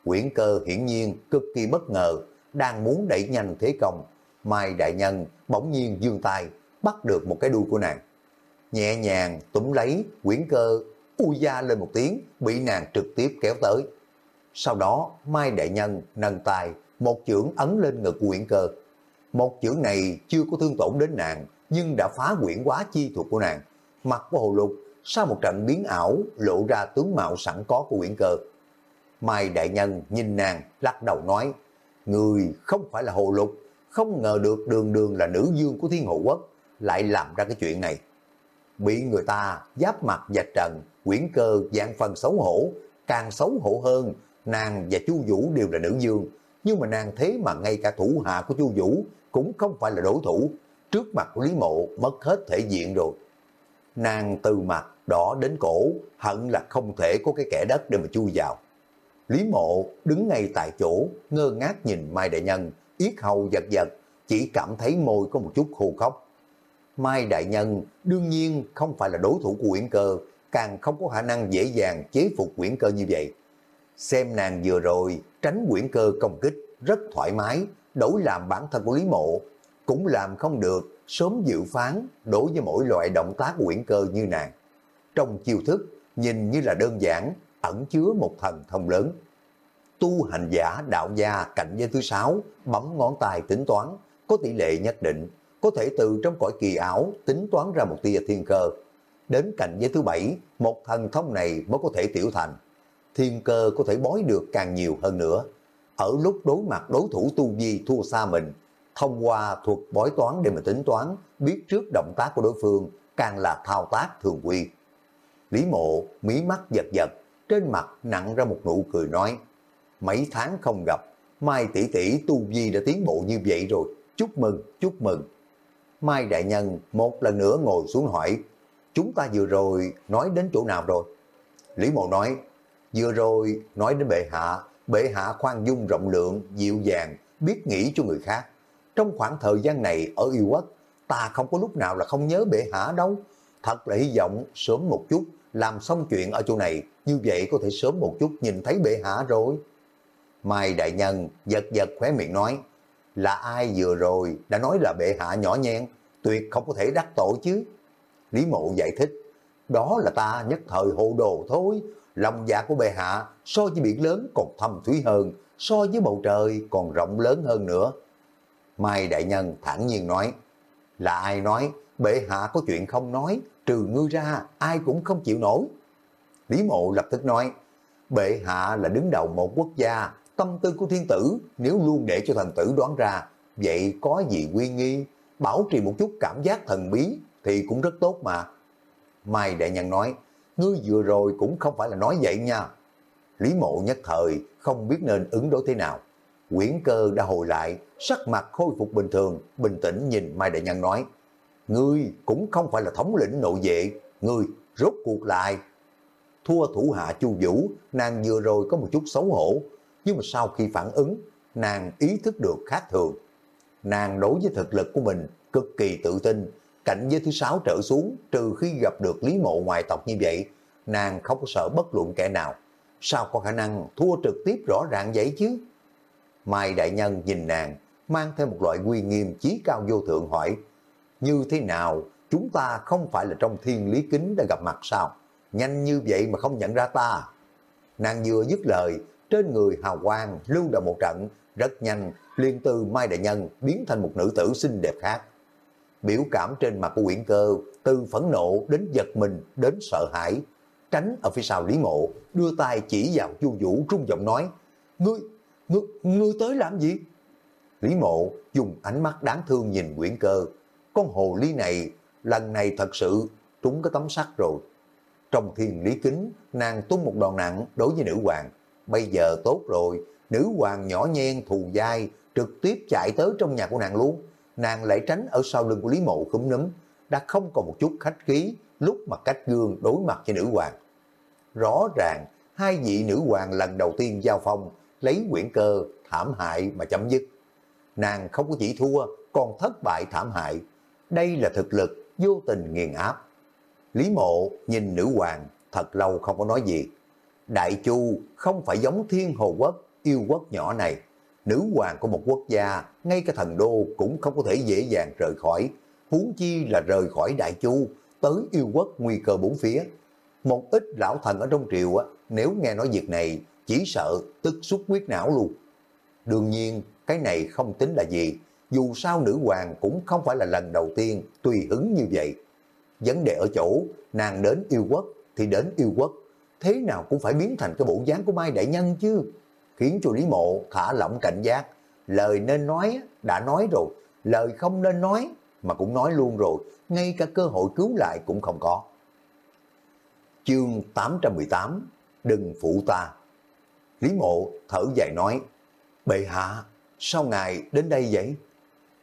Quyển cơ hiển nhiên cực kỳ bất ngờ, đang muốn đẩy nhanh thế công. Mai Đại Nhân bỗng nhiên dương tay, bắt được một cái đuôi của nàng. Nhẹ nhàng túm lấy, quyển cơ ui da lên một tiếng, bị nàng trực tiếp kéo tới. Sau đó, Mai Đại Nhân nâng tay, một chưởng ấn lên ngực quyển cơ. Một chưởng này chưa có thương tổn đến nàng, nhưng đã phá quyển quá chi thuộc của nàng. Mặt của hồ lục, sau một trận biến ảo, lộ ra tướng mạo sẵn có của quyển cơ. Mai Đại Nhân nhìn nàng, lắc đầu nói, Người không phải là hồ lục, không ngờ được đường đường là nữ dương của thiên hộ quốc, lại làm ra cái chuyện này. Bị người ta giáp mặt và trần, quyển cơ dạng phần xấu hổ, càng xấu hổ hơn, nàng và Chu Vũ đều là nữ dương, nhưng mà nàng thế mà ngay cả thủ hạ của Chu Vũ cũng không phải là đối thủ, trước mặt Lý Mộ mất hết thể diện rồi. Nàng từ mặt đỏ đến cổ, hận là không thể có cái kẻ đất để mà chui vào. Lý Mộ đứng ngay tại chỗ, ngơ ngác nhìn Mai Đại Nhân, yết hầu giật giật, chỉ cảm thấy môi có một chút khô khóc. Mai Đại Nhân đương nhiên không phải là đối thủ của Uyển Cơ, càng không có khả năng dễ dàng chế phục Uyển Cơ như vậy. Xem nàng vừa rồi tránh Uyển Cơ công kích rất thoải mái, đổi làm bản thân của Lý Mộ, cũng làm không được sớm dự phán đối với mỗi loại động tác quyển Cơ như nàng. Trong chiêu thức, nhìn như là đơn giản, ẩn chứa một thần thông lớn. Tu hành giả đạo gia cạnh giới thứ sáu, bấm ngón tay tính toán, có tỷ lệ nhất định, có thể từ trong cõi kỳ ảo tính toán ra một tia thiên cơ. Đến cạnh giới thứ bảy, một thần thông này mới có thể tiểu thành. Thiên cơ có thể bói được càng nhiều hơn nữa. Ở lúc đối mặt đối thủ tu vi thua xa mình, thông qua thuật bói toán để mà tính toán, biết trước động tác của đối phương, càng là thao tác thường quy. Lý mộ, mí mắt giật giật, trên mặt nặng ra một nụ cười nói, mấy tháng không gặp, Mai tỷ tỷ tu vi đã tiến bộ như vậy rồi, chúc mừng, chúc mừng. Mai Đại Nhân một lần nữa ngồi xuống hỏi, chúng ta vừa rồi nói đến chỗ nào rồi? Lý Mộ nói, vừa rồi nói đến bệ hạ, bệ hạ khoan dung rộng lượng, dịu dàng, biết nghĩ cho người khác. Trong khoảng thời gian này ở yêu quốc, ta không có lúc nào là không nhớ bệ hạ đâu. Thật là hy vọng sớm một chút làm xong chuyện ở chỗ này, như vậy có thể sớm một chút nhìn thấy bệ hạ rồi. Mai Đại Nhân giật giật khóe miệng nói, là ai vừa rồi đã nói là bệ hạ nhỏ nhen, tuyệt không có thể đắc tội chứ. Lý Mộ giải thích, đó là ta nhất thời hồ đồ thôi, lòng dạ của bệ hạ so với biển lớn còn thâm thúy hơn, so với bầu trời còn rộng lớn hơn nữa. Mai Đại Nhân thẳng nhiên nói, là ai nói, bệ hạ có chuyện không nói, trừ ngươi ra, ai cũng không chịu nổi. Lý Mộ lập tức nói, bệ hạ là đứng đầu một quốc gia, tâm tư của thiên tử, nếu luôn để cho thần tử đoán ra, vậy có gì quy nghi, bảo trì một chút cảm giác thần bí thì cũng rất tốt mà. Mai Đại Nhân nói, ngươi vừa rồi cũng không phải là nói vậy nha. Lý mộ nhất thời không biết nên ứng đối thế nào. Quyển cơ đã hồi lại, sắc mặt khôi phục bình thường, bình tĩnh nhìn Mai Đại Nhân nói, ngươi cũng không phải là thống lĩnh nội vệ, ngươi rốt cuộc lại. thua thủ hạ Chu Vũ, nàng vừa rồi có một chút xấu hổ, nhưng mà sau khi phản ứng, nàng ý thức được khác thường. Nàng đối với thực lực của mình cực kỳ tự tin, cạnh giới thứ sáu trở xuống, trừ khi gặp được Lý Mộ ngoại tộc như vậy, nàng không có sợ bất luận kẻ nào. Sao có khả năng thua trực tiếp rõ ràng vậy chứ? Mai Đại Nhân nhìn nàng, mang theo một loại nguy nghiêm chí cao vô thượng hỏi, như thế nào chúng ta không phải là trong thiên lý kính đã gặp mặt sao? Nhanh như vậy mà không nhận ra ta. Nàng vừa dứt lời, trên người hào quang lưu động một trận, rất nhanh, liên từ Mai Đại Nhân biến thành một nữ tử xinh đẹp khác. Biểu cảm trên mặt của Uyển Cơ, từ phẫn nộ đến giật mình đến sợ hãi, tránh ở phía sau Lý Mộ, đưa tay chỉ vào Chu Vũ trung giọng nói, Ngươi, ngươi, ngươi tới làm gì? Lý Mộ dùng ánh mắt đáng thương nhìn Nguyễn Cơ, con hồ ly này lần này thật sự trúng cái tấm sắt rồi. Trong thiên lý kính, nàng tung một đòn nặng đối với nữ hoàng. Bây giờ tốt rồi, nữ hoàng nhỏ nhen thù dai, trực tiếp chạy tới trong nhà của nàng luôn. Nàng lại tránh ở sau lưng của Lý Mộ khúm núm, đã không còn một chút khách khí lúc mà cách gương đối mặt với nữ hoàng. Rõ ràng, hai vị nữ hoàng lần đầu tiên giao phong, lấy quyển cơ, thảm hại mà chấm dứt. Nàng không có chỉ thua, còn thất bại thảm hại. Đây là thực lực vô tình nghiền áp. Lý mộ nhìn nữ hoàng thật lâu không có nói gì. Đại Chu không phải giống thiên hồ quốc, yêu quốc nhỏ này. Nữ hoàng của một quốc gia, ngay cả thần đô cũng không có thể dễ dàng rời khỏi. Huống chi là rời khỏi Đại Chu, tới yêu quốc nguy cơ bốn phía. Một ít lão thần ở trong triều, nếu nghe nói việc này, chỉ sợ tức xúc quyết não luôn. Đương nhiên, cái này không tính là gì. Dù sao nữ hoàng cũng không phải là lần đầu tiên tùy hứng như vậy. Vấn đề ở chỗ, nàng đến yêu quốc thì đến yêu quốc, thế nào cũng phải biến thành cái bộ dáng của Mai Đại Nhân chứ. Khiến cho Lý Mộ thả lỏng cảnh giác, lời nên nói đã nói rồi, lời không nên nói mà cũng nói luôn rồi, ngay cả cơ hội cứu lại cũng không có. Chương 818 Đừng phụ ta Lý Mộ thở dài nói Bệ hạ, sao ngài đến đây vậy?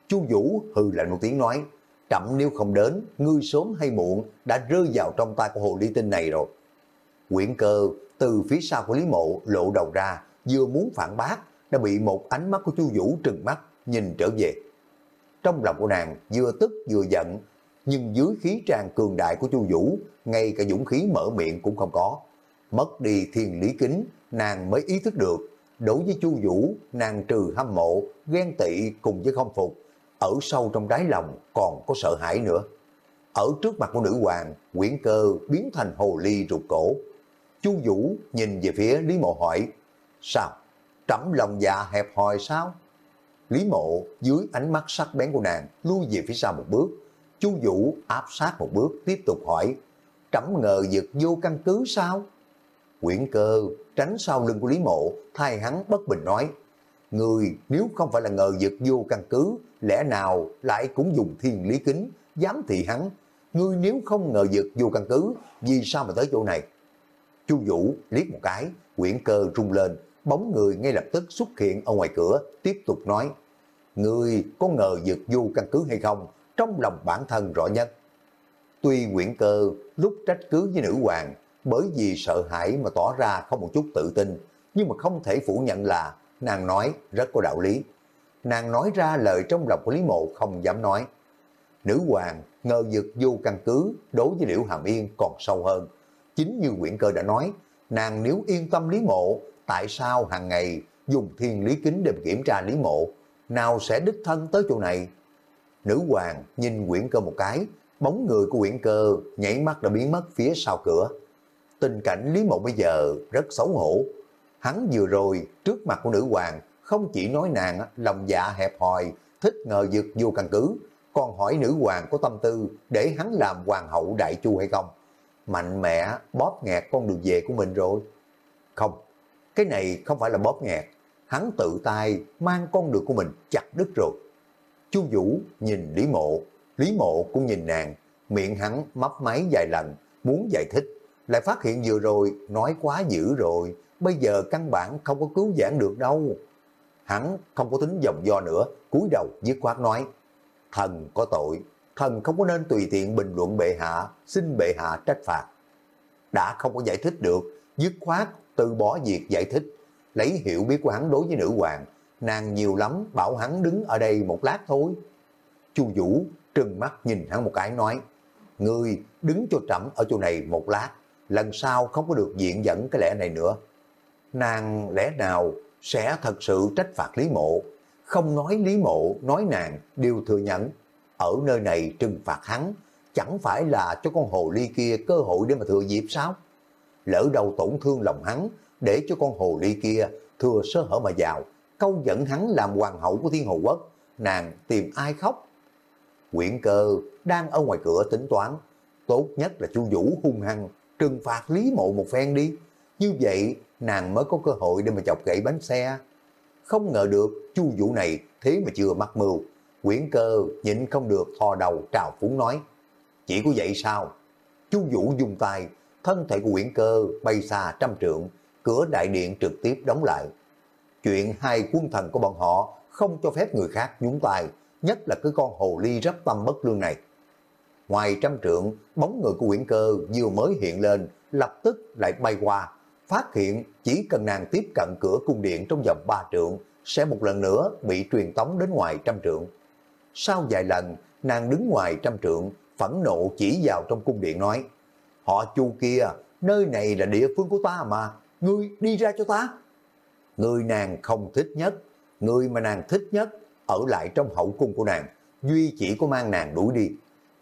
Chu Vũ hừ lại một tiếng nói chậm nếu không đến, ngươi sớm hay muộn đã rơi vào trong tay của hồ ly tinh này rồi. Quyển cơ từ phía sau của Lý Mộ lộ đầu ra, vừa muốn phản bác, đã bị một ánh mắt của Chu Vũ trừng mắt, nhìn trở về. Trong lòng của nàng vừa tức vừa giận, nhưng dưới khí tràn cường đại của Chu Vũ, ngay cả dũng khí mở miệng cũng không có. Mất đi thiên lý kính, nàng mới ý thức được, đối với Chu Vũ, nàng trừ hâm mộ, ghen tị cùng với không phục, ở sâu trong đáy lòng còn có sợ hãi nữa. Ở trước mặt của nữ hoàng, Nguyễn cơ biến thành hồ ly rụt cổ. Chu Vũ nhìn về phía Lý Mộ hỏi, sao? Trẫm lòng dạ hẹp hòi sao? Lý Mộ dưới ánh mắt sắc bén của nàng lui về phía sau một bước. Chu Vũ áp sát một bước tiếp tục hỏi, trẫm ngờ vực vô căn cứ sao? Nguyễn cơ tránh sau lưng của Lý Mộ, thay hắn bất bình nói, Người nếu không phải là ngờ vực vô căn cứ, lẽ nào lại cũng dùng thiên lý kính, giám thị hắn. Ngươi nếu không ngờ vực vô căn cứ, vì sao mà tới chỗ này? Chu Vũ liếc một cái, quyển cơ rung lên, bóng người ngay lập tức xuất hiện ở ngoài cửa, tiếp tục nói, Ngươi có ngờ vực vô căn cứ hay không, trong lòng bản thân rõ nhất. Tuy quyển cơ lúc trách cứ với nữ hoàng, bởi vì sợ hãi mà tỏ ra không một chút tự tin, nhưng mà không thể phủ nhận là nàng nói rất có đạo lý. Nàng nói ra lời trong lòng của Lý Mộ không dám nói. Nữ hoàng ngờ vực vô căn cứ đối với Liễu Hàm Yên còn sâu hơn. Chính như quyển cơ đã nói, nàng nếu yên tâm Lý Mộ, tại sao hàng ngày dùng thiên lý kính để kiểm tra Lý Mộ, nào sẽ đích thân tới chỗ này? Nữ hoàng nhìn quyển cơ một cái, bóng người của quyển cơ nhảy mắt đã biến mất phía sau cửa. Tình cảnh Lý Mộ bây giờ rất xấu hổ, Hắn vừa rồi trước mặt của nữ hoàng không chỉ nói nàng lòng dạ hẹp hòi, thích ngờ vực vô căn cứ, còn hỏi nữ hoàng có tâm tư để hắn làm hoàng hậu đại chu hay không. Mạnh mẽ bóp nghẹt con đường về của mình rồi. Không, cái này không phải là bóp nghẹt, hắn tự tay mang con đường của mình chặt đứt rồi. Chu Vũ nhìn Lý Mộ, Lý Mộ cũng nhìn nàng, miệng hắn mấp máy vài lần, muốn giải thích, lại phát hiện vừa rồi nói quá dữ rồi, bây giờ căn bản không có cứu giãn được đâu. Hắn không có tính dòng do nữa, cúi đầu dứt khoát nói, thần có tội, thần không có nên tùy tiện bình luận bệ hạ, xin bệ hạ trách phạt. đã không có giải thích được, dứt khoát từ bỏ việc giải thích, lấy hiểu biết của hắn đối với nữ hoàng, nàng nhiều lắm bảo hắn đứng ở đây một lát thôi. Chu Vũ trừng mắt nhìn hắn một cái nói, Ngươi đứng cho trẫm ở chỗ này một lát, lần sau không có được diện dẫn cái lẽ này nữa. Nàng lẽ nào sẽ thật sự trách phạt Lý Mộ, không nói Lý Mộ, nói nàng đều thừa nhận. Ở nơi này trừng phạt hắn, chẳng phải là cho con hồ ly kia cơ hội để mà thừa dịp sao? Lỡ đầu tổn thương lòng hắn, để cho con hồ ly kia thừa sơ hở mà vào, câu dẫn hắn làm hoàng hậu của thiên hồ quốc, nàng tìm ai khóc? Quyển cơ đang ở ngoài cửa tính toán, tốt nhất là chu Vũ hung hăng, trừng phạt Lý Mộ một phen đi. Như vậy nàng mới có cơ hội để mà chọc gãy bánh xe. Không ngờ được chu Vũ này thế mà chưa mắc mưu. Quyển cơ nhịn không được thò đầu trào phúng nói. Chỉ có vậy sao? Chu Vũ dùng tay, thân thể của quyển cơ bay xa trăm trượng, cửa đại điện trực tiếp đóng lại. Chuyện hai quân thần của bọn họ không cho phép người khác nhúng tay, nhất là cái con hồ ly rất tâm bất lương này. Ngoài trăm trượng, bóng người của Nguyễn cơ vừa mới hiện lên, lập tức lại bay qua, phát hiện chỉ cần nàng tiếp cận cửa cung điện trong vòng ba trượng, sẽ một lần nữa bị truyền tống đến ngoài trăm trượng. Sau vài lần, nàng đứng ngoài trăm trượng, phẫn nộ chỉ vào trong cung điện nói, họ chu kia, nơi này là địa phương của ta mà, ngươi đi ra cho ta. Người nàng không thích nhất, người mà nàng thích nhất, ở lại trong hậu cung của nàng, duy chỉ có mang nàng đuổi đi.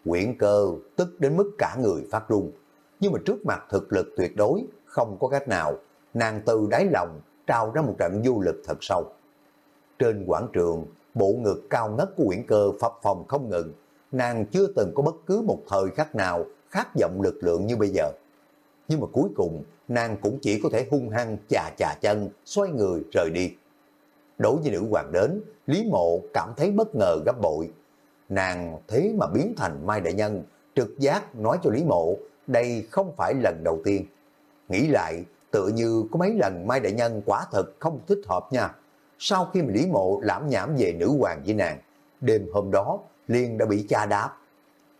Quyển cơ tức đến mức cả người phát run, nhưng mà trước mặt thực lực tuyệt đối, không có cách nào, nàng từ đáy lòng trao ra một trận du lực thật sâu. Trên quảng trường, bộ ngực cao ngất của quyển cơ phập phòng không ngừng, nàng chưa từng có bất cứ một thời khắc nào khát vọng lực lượng như bây giờ. Nhưng mà cuối cùng, nàng cũng chỉ có thể hung hăng chà chà chân, xoay người rời đi. Đối với nữ hoàng đến, Lý Mộ cảm thấy bất ngờ gấp bội. Nàng thế mà biến thành Mai Đại Nhân, trực giác nói cho Lý Mộ, đây không phải lần đầu tiên. Nghĩ lại, tự như có mấy lần Mai Đại Nhân quả thật không thích hợp nha. Sau khi mà Lý Mộ lãm nhảm về nữ hoàng với nàng, đêm hôm đó liền đã bị cha đáp.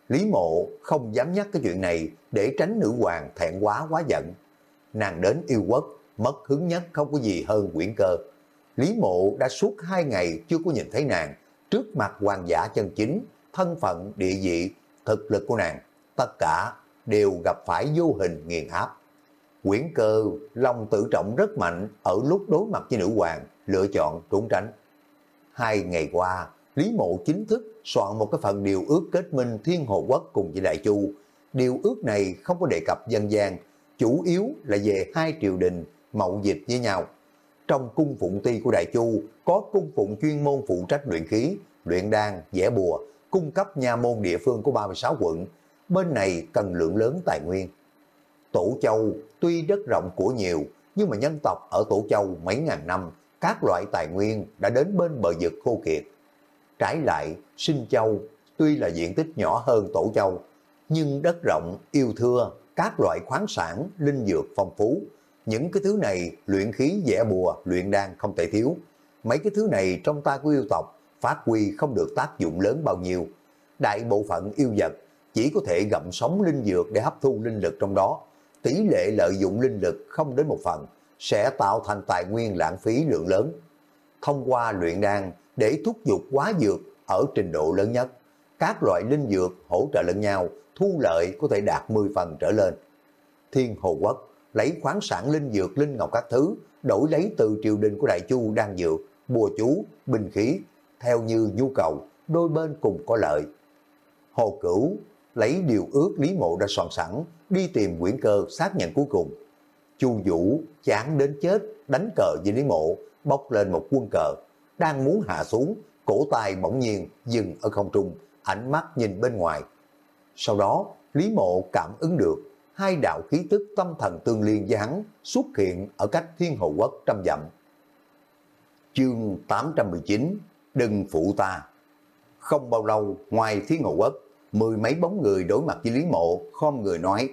Lý Mộ không dám nhắc cái chuyện này để tránh nữ hoàng thẹn quá quá giận. Nàng đến yêu quốc, mất hứng nhất không có gì hơn quyển cơ. Lý Mộ đã suốt hai ngày chưa có nhìn thấy nàng, trước mặt hoàng giả chân chính, thân phận, địa vị, thực lực của nàng, tất cả đều gặp phải vô hình nghiền áp. Quyển cơ, lòng tự trọng rất mạnh ở lúc đối mặt với nữ hoàng, lựa chọn trốn tránh. Hai ngày qua, Lý Mộ chính thức soạn một cái phần điều ước kết minh Thiên Hồ Quốc cùng với Đại Chu. Điều ước này không có đề cập dân gian, chủ yếu là về hai triều đình mậu dịch với nhau. Trong cung phụng ti của Đại Chu có cung phụng chuyên môn phụ trách luyện khí, luyện đan, vẽ bùa, cung cấp nha môn địa phương của 36 quận. Bên này cần lượng lớn tài nguyên. Tổ Châu tuy đất rộng của nhiều, nhưng mà nhân tộc ở Tổ Châu mấy ngàn năm, các loại tài nguyên đã đến bên bờ vực khô kiệt. Trái lại, Sinh Châu tuy là diện tích nhỏ hơn Tổ Châu, nhưng đất rộng, yêu thưa, các loại khoáng sản, linh dược phong phú. Những cái thứ này luyện khí dẻ bùa, luyện đan không thể thiếu. Mấy cái thứ này trong ta của yêu tộc phát huy không được tác dụng lớn bao nhiêu. Đại bộ phận yêu vật chỉ có thể gặm sống linh dược để hấp thu linh lực trong đó. Tỷ lệ lợi dụng linh lực không đến một phần, sẽ tạo thành tài nguyên lãng phí lượng lớn. Thông qua luyện đan để thúc giục quá dược ở trình độ lớn nhất. Các loại linh dược hỗ trợ lẫn nhau, thu lợi có thể đạt 10 phần trở lên. Thiên Hồ Quốc lấy khoáng sản linh dược, linh ngọc các thứ, đổi lấy từ triều đình của Đại Chu đang dược, bùa chú, binh khí, theo như nhu cầu, đôi bên cùng có lợi. Hồ Cửu lấy điều ước Lý Mộ đã soạn sẵn, đi tìm quyển cơ xác nhận cuối cùng. Chu Vũ chán đến chết, đánh cờ với Lý Mộ, bốc lên một quân cờ, đang muốn hạ xuống, cổ tay bỗng nhiên dừng ở không trung, ánh mắt nhìn bên ngoài. Sau đó, Lý Mộ cảm ứng được hai đạo khí tức tâm thần tương liên với hắn xuất hiện ở cách thiên hồ quốc trăm dặm. Chương 819 Đừng phụ ta Không bao lâu, ngoài thiên hồ quốc, mười mấy bóng người đối mặt với Lý Mộ, khom người nói,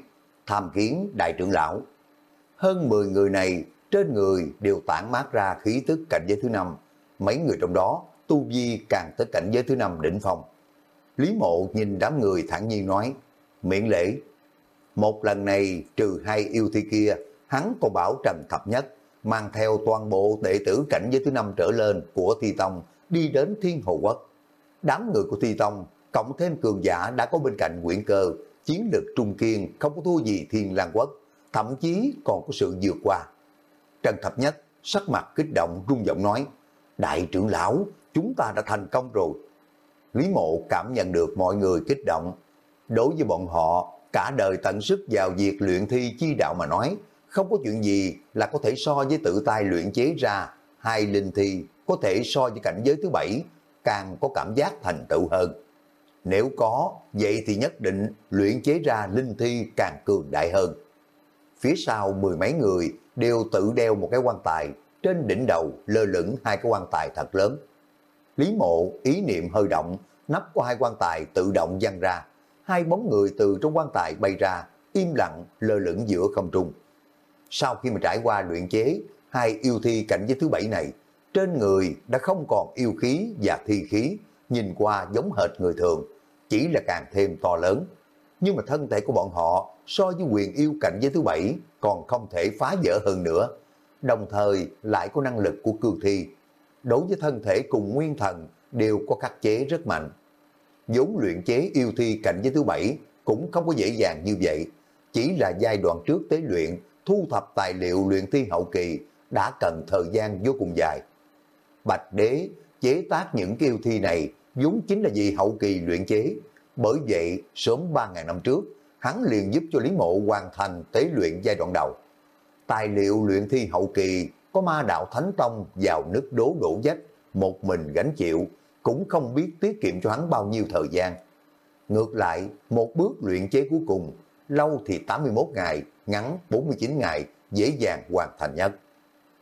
tham kiến đại trưởng lão. Hơn 10 người này, trên người đều tản mát ra khí tức cảnh giới thứ năm, mấy người trong đó tu vi càng tới cảnh giới thứ năm đỉnh phong. Lý mộ nhìn đám người thản nhiên nói, miệng lễ. Một lần này trừ hai yêu thi kia, hắn còn bảo Trần Thập Nhất mang theo toàn bộ đệ tử cảnh giới thứ năm trở lên của Thi Tông đi đến Thiên Hồ Quốc. Đám người của Thi Tông, cộng thêm cường giả đã có bên cạnh quyển cơ, chiến lực trung kiên không có thua gì Thiên Lan Quốc, thậm chí còn có sự vượt qua. Trần Thập Nhất sắc mặt kích động rung giọng nói, Đại trưởng lão, chúng ta đã thành công rồi. Lý Mộ cảm nhận được mọi người kích động. Đối với bọn họ, cả đời tận sức vào việc luyện thi chi đạo mà nói, không có chuyện gì là có thể so với tự tay luyện chế ra hai linh thi có thể so với cảnh giới thứ bảy càng có cảm giác thành tựu hơn. Nếu có, vậy thì nhất định luyện chế ra linh thi càng cường đại hơn. Phía sau mười mấy người đều tự đeo một cái quan tài, trên đỉnh đầu lơ lửng hai cái quan tài thật lớn. Lý mộ ý niệm hơi động, nắp của hai quan tài tự động văng ra. Hai bóng người từ trong quan tài bay ra, im lặng lơ lửng giữa không trung. Sau khi mà trải qua luyện chế, hai yêu thi cảnh giới thứ bảy này, trên người đã không còn yêu khí và thi khí, nhìn qua giống hệt người thường, chỉ là càng thêm to lớn. Nhưng mà thân thể của bọn họ so với quyền yêu cảnh giới thứ bảy còn không thể phá vỡ hơn nữa, đồng thời lại có năng lực của cương thi. Đối với thân thể cùng nguyên thần đều có khắc chế rất mạnh vốn luyện chế yêu thi cảnh giới thứ bảy cũng không có dễ dàng như vậy, chỉ là giai đoạn trước tế luyện thu thập tài liệu luyện thi hậu kỳ đã cần thời gian vô cùng dài. Bạch đế chế tác những kiêu thi này vốn chính là vì hậu kỳ luyện chế. Bởi vậy, sớm 3.000 năm trước, hắn liền giúp cho Lý Mộ hoàn thành tế luyện giai đoạn đầu. Tài liệu luyện thi hậu kỳ có ma đạo Thánh Tông vào nước đố đổ dách, một mình gánh chịu, cũng không biết tiết kiệm cho hắn bao nhiêu thời gian. Ngược lại, một bước luyện chế cuối cùng, lâu thì 81 ngày, ngắn 49 ngày, dễ dàng hoàn thành nhất.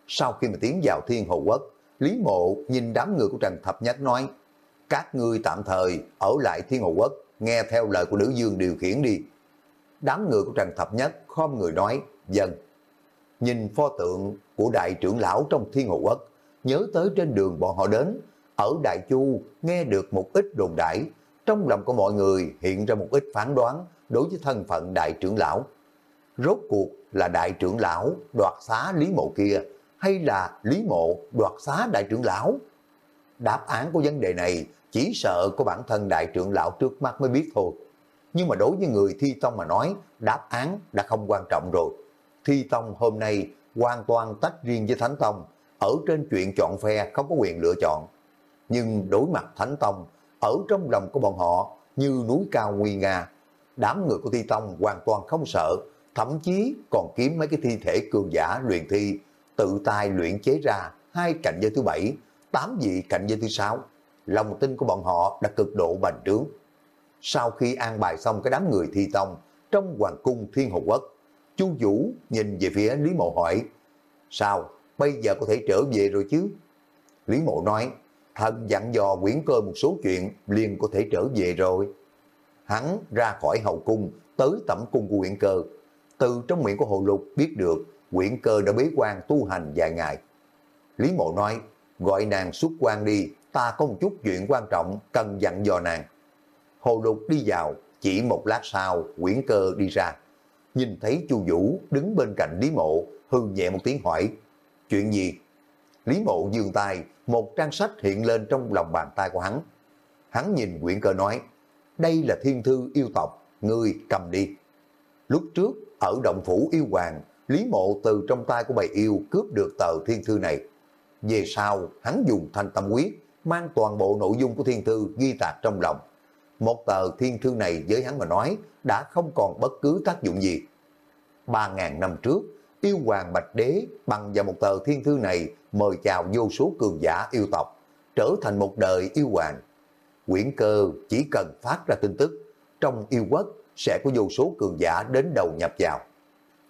Sau khi mà tiến vào Thiên Hồ Quốc, Lý Mộ nhìn đám người của Trần Thập Nhất nói, các ngươi tạm thời ở lại Thiên Hồ Quốc, nghe theo lời của nữ dương điều khiển đi. Đám người của Trần Thập Nhất khom người nói, dần Nhìn pho tượng của đại trưởng lão trong Thiên Hồ Quốc, nhớ tới trên đường bọn họ đến, ở Đại Chu nghe được một ít đồn đại, trong lòng của mọi người hiện ra một ít phán đoán đối với thân phận đại trưởng lão rốt cuộc là đại trưởng lão đoạt xá Lý Mộ kia hay là Lý Mộ đoạt xá đại trưởng lão? Đáp án của vấn đề này chỉ sợ của bản thân đại trưởng lão trước mắt mới biết thôi. Nhưng mà đối với người Thi Tông mà nói, đáp án đã không quan trọng rồi. Thi Tông hôm nay hoàn toàn tách riêng với Thánh Tông, ở trên chuyện chọn phe không có quyền lựa chọn. Nhưng đối mặt Thánh Tông, ở trong lòng của bọn họ như núi cao nguy nga, đám người của Thi Tông hoàn toàn không sợ, thậm chí còn kiếm mấy cái thi thể cường giả luyện thi, tự tay luyện chế ra hai cạnh giới thứ bảy, tám vị cạnh giới thứ sáu. Lòng tin của bọn họ đã cực độ bành trướng. Sau khi an bài xong cái đám người thi tông trong hoàng cung Thiên Hồ Quốc, Chu Vũ nhìn về phía Lý Mộ hỏi, sao, bây giờ có thể trở về rồi chứ? Lý Mộ nói, thần dặn dò quyển cơ một số chuyện liền có thể trở về rồi. Hắn ra khỏi hậu cung tới tẩm cung của quyển cơ, từ trong miệng của hồ lục biết được quyển cơ đã bế quan tu hành vài ngày. Lý mộ nói, gọi nàng xuất quan đi, ta có một chút chuyện quan trọng cần dặn dò nàng. Hồ lục đi vào, chỉ một lát sau, quyển cơ đi ra. Nhìn thấy chu Vũ đứng bên cạnh Lý mộ, hư nhẹ một tiếng hỏi, chuyện gì? Lý mộ dường tay, một trang sách hiện lên trong lòng bàn tay của hắn. Hắn nhìn quyển cơ nói, đây là thiên thư yêu tộc, ngươi cầm đi. Lúc trước, ở động phủ yêu hoàng, Lý Mộ từ trong tay của bầy yêu cướp được tờ thiên thư này. Về sau, hắn dùng thanh tâm quyết, mang toàn bộ nội dung của thiên thư ghi tạc trong lòng. Một tờ thiên thư này với hắn mà nói đã không còn bất cứ tác dụng gì. Ba ngàn năm trước, yêu hoàng Bạch Đế bằng vào một tờ thiên thư này mời chào vô số cường giả yêu tộc, trở thành một đời yêu hoàng. Quyển cơ chỉ cần phát ra tin tức, trong yêu quốc sẽ có vô số cường giả đến đầu nhập vào.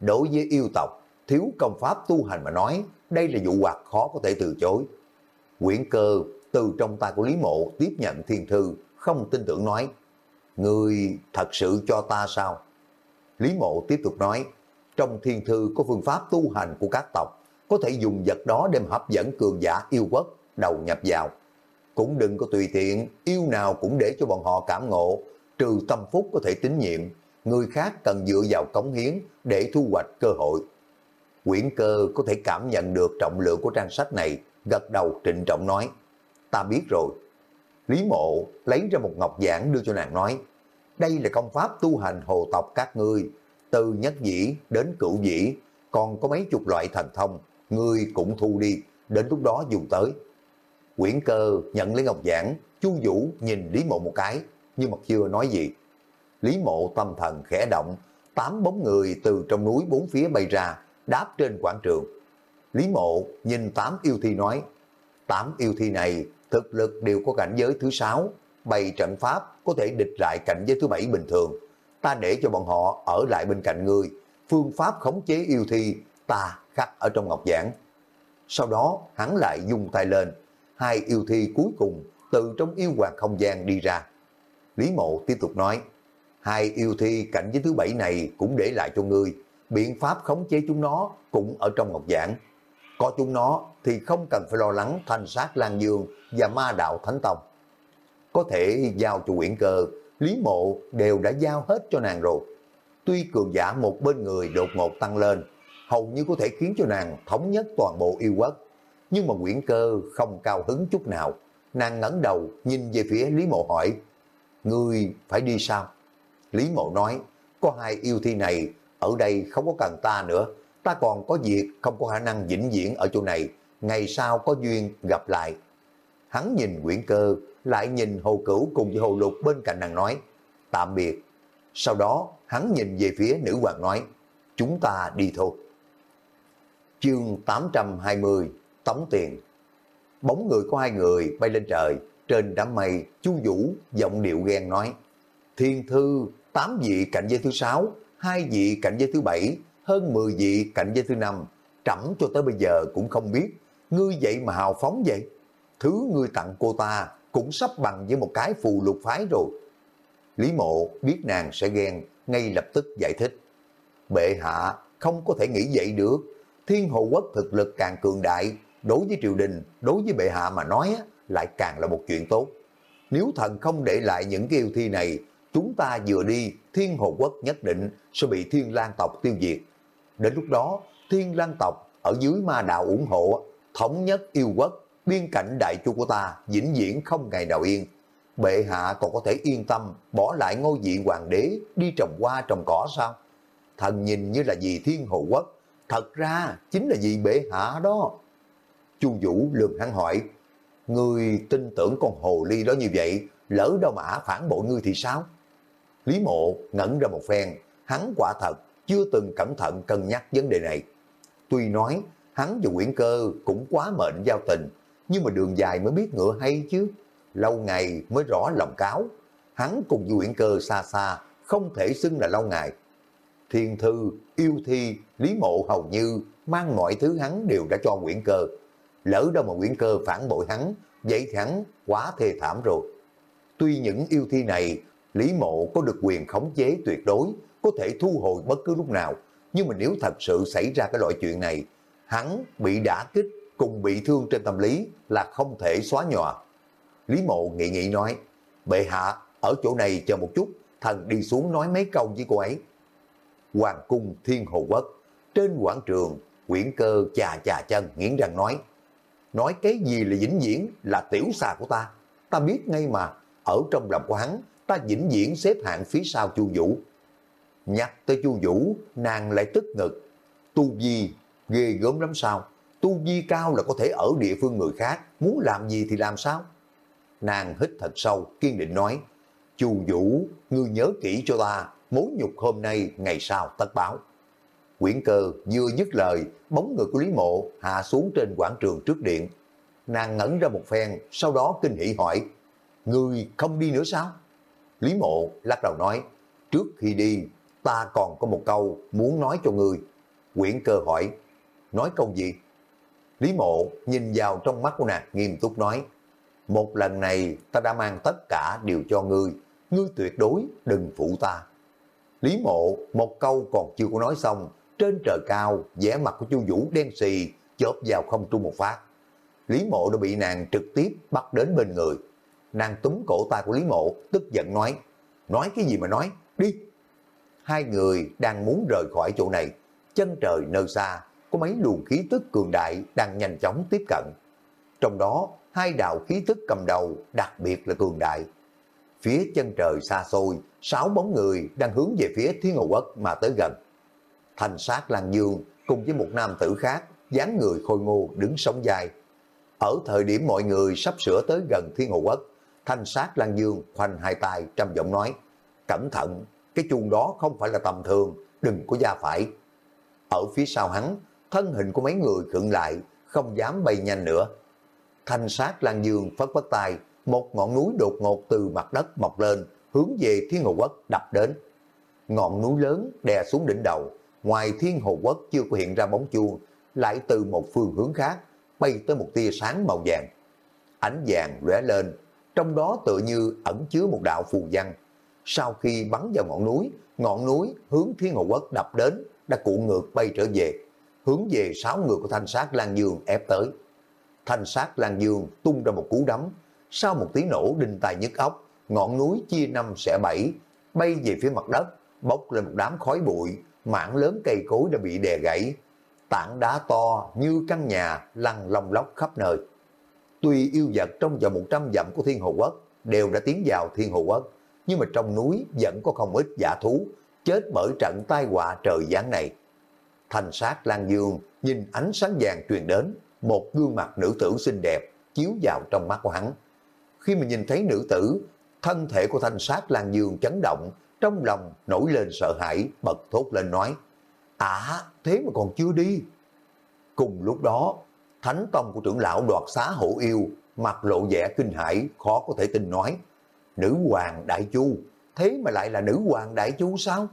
Đối với yêu tộc, thiếu công pháp tu hành mà nói, đây là vụ hoạt khó có thể từ chối. Quyển cơ từ trong tay của Lý Mộ tiếp nhận thiên thư, không tin tưởng nói, Người thật sự cho ta sao? Lý Mộ tiếp tục nói, trong thiên thư có phương pháp tu hành của các tộc, có thể dùng vật đó đem hấp dẫn cường giả yêu quốc đầu nhập vào. Cũng đừng có tùy tiện, yêu nào cũng để cho bọn họ cảm ngộ, trừ tâm phúc có thể tín nhiệm, người khác cần dựa vào cống hiến để thu hoạch cơ hội. Quyển cơ có thể cảm nhận được trọng lượng của trang sách này, gật đầu trịnh trọng nói, ta biết rồi. Lý mộ lấy ra một ngọc giảng đưa cho nàng nói, đây là công pháp tu hành hồ tộc các ngươi, từ nhất dĩ đến cửu dĩ, còn có mấy chục loại thần thông, người cũng thu đi, đến lúc đó dùng tới. Quyển cơ nhận lấy ngọc giảng, Chu Vũ nhìn Lý Mộ một cái, nhưng mà chưa nói gì. Lý Mộ tâm thần khẽ động, tám bóng người từ trong núi bốn phía bay ra, đáp trên quảng trường. Lý Mộ nhìn tám yêu thi nói, tám yêu thi này thực lực đều có cảnh giới thứ sáu, bày trận pháp có thể địch lại cảnh giới thứ bảy bình thường. Ta để cho bọn họ ở lại bên cạnh ngươi, phương pháp khống chế yêu thi ta khắc ở trong ngọc giảng. Sau đó hắn lại dùng tay lên, hai yêu thi cuối cùng từ trong yêu hoàng không gian đi ra. Lý mộ tiếp tục nói, hai yêu thi cảnh giới thứ bảy này cũng để lại cho ngươi, biện pháp khống chế chúng nó cũng ở trong ngọc giảng. Có chúng nó thì không cần phải lo lắng thanh sát Lan Dương và ma đạo Thánh Tông. Có thể giao cho quyển cơ, Lý Mộ đều đã giao hết cho nàng rồi. Tuy cường giả một bên người đột ngột tăng lên, hầu như có thể khiến cho nàng thống nhất toàn bộ yêu quốc. Nhưng mà Nguyễn cơ không cao hứng chút nào. Nàng ngẩng đầu nhìn về phía Lý Mộ hỏi, Ngươi phải đi sao? Lý Mộ nói, có hai yêu thi này, ở đây không có cần ta nữa. Ta còn có việc không có khả năng vĩnh viễn ở chỗ này. Ngày sau có duyên gặp lại. Hắn nhìn Nguyễn cơ, lại nhìn hồ cửu cùng với hồ lục bên cạnh nàng nói, tạm biệt. Sau đó, hắn nhìn về phía nữ hoàng nói, chúng ta đi thôi. Chương 820, Tống Tiền Bóng người có hai người bay lên trời, trên đám mây, chu Vũ giọng điệu ghen nói, Thiên thư, tám vị cạnh giới thứ sáu, hai vị cạnh giới thứ bảy, hơn 10 vị cạnh giới thứ năm, trẫm cho tới bây giờ cũng không biết, ngươi vậy mà hào phóng vậy. Thứ ngươi tặng cô ta cũng sắp bằng với một cái phù lục phái rồi. Lý mộ biết nàng sẽ ghen, ngay lập tức giải thích. Bệ hạ không có thể nghĩ vậy được, thiên hồ quốc thực lực càng cường đại, đối với triều đình, đối với bệ hạ mà nói lại càng là một chuyện tốt. Nếu thần không để lại những cái yêu thi này, chúng ta vừa đi, thiên hồ quốc nhất định sẽ bị thiên lang tộc tiêu diệt. Đến lúc đó, thiên lang tộc ở dưới ma đạo ủng hộ, thống nhất yêu quốc, biên cảnh đại chu của ta vĩnh viễn không ngày nào yên. Bệ hạ còn có thể yên tâm bỏ lại ngôi vị hoàng đế đi trồng hoa trồng cỏ sao? Thần nhìn như là vì thiên hộ quốc, thật ra chính là vì bệ hạ đó. Chu Vũ lường hắn hỏi, Ngươi tin tưởng con hồ ly đó như vậy, lỡ đâu mà phản bội ngươi thì sao? Lý mộ ngẩn ra một phen, hắn quả thật chưa từng cẩn thận cân nhắc vấn đề này. Tuy nói hắn và nguyễn cơ cũng quá mệnh giao tình, nhưng mà đường dài mới biết ngựa hay chứ. Lâu ngày mới rõ lòng cáo, hắn cùng với quyển cơ xa xa, không thể xưng là lâu ngày. Thiên thư, yêu thi, lý mộ hầu như mang mọi thứ hắn đều đã cho Nguyễn cơ. Lỡ đâu mà Nguyễn cơ phản bội hắn, vậy hắn quá thê thảm rồi. Tuy những yêu thi này, Lý Mộ có được quyền khống chế tuyệt đối, có thể thu hồi bất cứ lúc nào, nhưng mà nếu thật sự xảy ra cái loại chuyện này, hắn bị đả kích cùng bị thương trên tâm lý là không thể xóa nhòa. Lý Mộ nghị nghị nói, bệ hạ, ở chỗ này chờ một chút, thần đi xuống nói mấy câu với cô ấy. Hoàng cung Thiên Hồ Quốc, trên quảng trường, quyển cơ chà chà chân nghiến răng nói, nói cái gì là vĩnh viễn là tiểu xà của ta. Ta biết ngay mà, ở trong lòng của hắn, ta vĩnh viễn xếp hạng phía sau Chu Vũ. Nhắc tới Chu Vũ, nàng lại tức ngực. Tu gì ghê gớm lắm sao? Tu Vi cao là có thể ở địa phương người khác, muốn làm gì thì làm sao? Nàng hít thật sâu, kiên định nói, Chu Vũ, ngươi nhớ kỹ cho ta, mối nhục hôm nay, ngày sau tất báo. Quyển cơ vừa dứt lời, bóng người của Lý Mộ hạ xuống trên quảng trường trước điện. Nàng ngẩn ra một phen, sau đó kinh hỉ hỏi, Ngươi không đi nữa sao? Lý Mộ lắc đầu nói, trước khi đi, ta còn có một câu muốn nói cho ngươi. Quyển cơ hỏi, nói câu gì? Lý Mộ nhìn vào trong mắt của nàng nghiêm túc nói, một lần này ta đã mang tất cả đều cho ngươi, ngươi tuyệt đối đừng phụ ta. Lý Mộ một câu còn chưa có nói xong, trên trời cao, vẻ mặt của Chu Vũ đen xì, chớp vào không trung một phát. Lý Mộ đã bị nàng trực tiếp bắt đến bên người. Nàng túm cổ tay của Lý Mộ, tức giận nói, nói cái gì mà nói, đi. hai người đang muốn rời khỏi chỗ này. Chân trời nơi xa, có mấy luồng khí tức cường đại đang nhanh chóng tiếp cận. Trong đó, hai đạo khí tức cầm đầu đặc biệt là cường đại. Phía chân trời xa xôi, sáu bóng người đang hướng về phía Thiên Hồ Quốc mà tới gần. Thành sát Lan Dương cùng với một nam tử khác, dáng người khôi ngô đứng sống dài. Ở thời điểm mọi người sắp sửa tới gần Thiên Hồ Quốc, thanh sát Lan Dương khoanh hai tay trầm giọng nói, cẩn thận, cái chuông đó không phải là tầm thường, đừng có ra phải. Ở phía sau hắn, thân hình của mấy người khựng lại, không dám bay nhanh nữa. Thanh sát Lan Dương phất phất tay, một ngọn núi đột ngột từ mặt đất mọc lên, hướng về Thiên Hồ Quốc đập đến. Ngọn núi lớn đè xuống đỉnh đầu, ngoài Thiên Hồ Quốc chưa có hiện ra bóng chuông, lại từ một phương hướng khác, bay tới một tia sáng màu vàng. Ánh vàng lóe lên, trong đó tự như ẩn chứa một đạo phù văn. Sau khi bắn vào ngọn núi, ngọn núi hướng Thiên Hồ Quốc đập đến, đã cuộn ngược bay trở về, hướng về sáu người của thanh sát Lan Dương ép tới. Thanh sát Lan Dương tung ra một cú đấm, sau một tiếng nổ đinh tài nhức óc, ngọn núi chia năm xẻ bảy, bay về phía mặt đất, bốc lên một đám khói bụi, mảng lớn cây cối đã bị đè gãy, tảng đá to như căn nhà lăn long lóc khắp nơi. Tuy yêu vật trong vòng 100 dặm của Thiên Hồ Quốc đều đã tiến vào Thiên Hồ Quốc, nhưng mà trong núi vẫn có không ít giả thú chết bởi trận tai họa trời giáng này. Thành sát Lan Dương nhìn ánh sáng vàng truyền đến, một gương mặt nữ tử xinh đẹp chiếu vào trong mắt của hắn. Khi mà nhìn thấy nữ tử, thân thể của thanh sát Lan Dương chấn động, trong lòng nổi lên sợ hãi, bật thốt lên nói, À, thế mà còn chưa đi. Cùng lúc đó, thánh tông của trưởng lão đoạt xá hổ yêu, mặt lộ vẻ kinh hãi khó có thể tin nói, nữ hoàng đại chu, thế mà lại là nữ hoàng đại chu sao?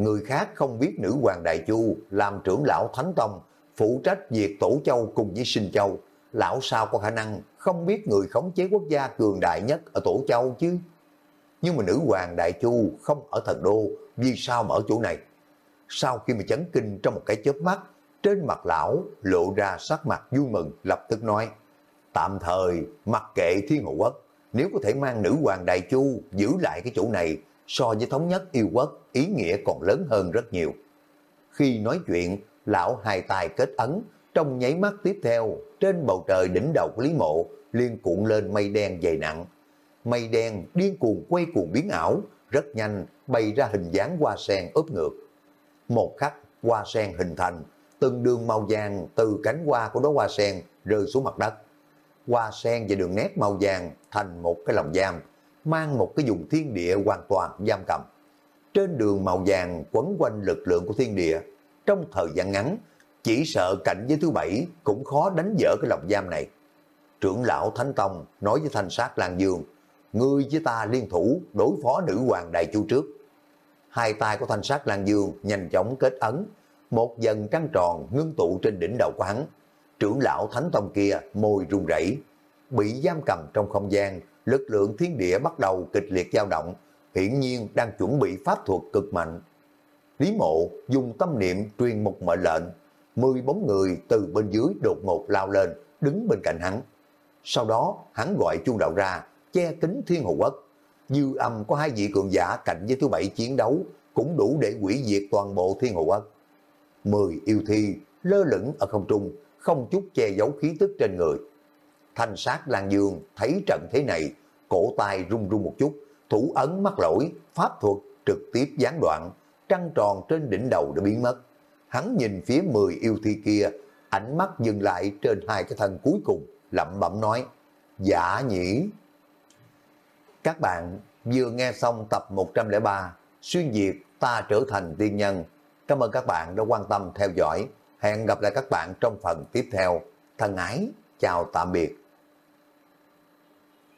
Người khác không biết nữ hoàng đại chu làm trưởng lão thánh tông, phụ trách việc tổ châu cùng với sinh châu, lão sao có khả năng không biết người khống chế quốc gia cường đại nhất ở tổ châu chứ? Nhưng mà nữ hoàng đại chu không ở thần đô, vì sao mà ở chỗ này? Sau khi mà chấn kinh trong một cái chớp mắt, trên mặt lão lộ ra sắc mặt vui mừng, lập tức nói, tạm thời mặc kệ thiên hộ quốc, nếu có thể mang nữ hoàng đại chu giữ lại cái chỗ này so với thống nhất yêu quốc, ý nghĩa còn lớn hơn rất nhiều. Khi nói chuyện, lão hai tay kết ấn, trong nháy mắt tiếp theo, trên bầu trời đỉnh đầu của Lý Mộ liên cuộn lên mây đen dày nặng. Mây đen điên cuồng quay cuồng biến ảo, rất nhanh bay ra hình dáng hoa sen ướp ngược. Một khắc, hoa sen hình thành, từng đường màu vàng từ cánh hoa của đó hoa sen rơi xuống mặt đất. Hoa sen và đường nét màu vàng thành một cái lòng giam, mang một cái vùng thiên địa hoàn toàn giam cầm. Trên đường màu vàng quấn quanh lực lượng của thiên địa, trong thời gian ngắn, chỉ sợ cảnh giới thứ bảy cũng khó đánh dỡ cái lòng giam này. Trưởng lão Thánh Tông nói với thanh sát Lan Dương, ngươi với ta liên thủ đối phó nữ hoàng đại chu trước. Hai tay của thanh sát Lan Dương nhanh chóng kết ấn, một dần trăng tròn ngưng tụ trên đỉnh đầu của hắn. Trưởng lão Thánh Tông kia môi run rẩy, bị giam cầm trong không gian, lực lượng thiên địa bắt đầu kịch liệt dao động, hiển nhiên đang chuẩn bị pháp thuật cực mạnh. Lý mộ dùng tâm niệm truyền một mệnh lệnh, mười bóng người từ bên dưới đột ngột lao lên, đứng bên cạnh hắn. Sau đó, hắn gọi chuông đạo ra, che kính thiên hồ quốc. Dư âm có hai vị cường giả cạnh với thứ bảy chiến đấu, cũng đủ để hủy diệt toàn bộ thiên hồ quốc. Mười yêu thi lơ lửng ở không trung, không chút che giấu khí tức trên người. Thanh sát Lan Dương thấy trận thế này, cổ tay run run một chút, thủ ấn mắc lỗi, pháp thuật trực tiếp gián đoạn, trăng tròn trên đỉnh đầu đã biến mất. Hắn nhìn phía 10 yêu thi kia, ánh mắt dừng lại trên hai cái thân cuối cùng, lẩm bẩm nói, giả nhỉ. Các bạn vừa nghe xong tập 103, xuyên Việt ta trở thành tiên nhân. Cảm ơn các bạn đã quan tâm theo dõi. Hẹn gặp lại các bạn trong phần tiếp theo. Thân ái, chào tạm biệt.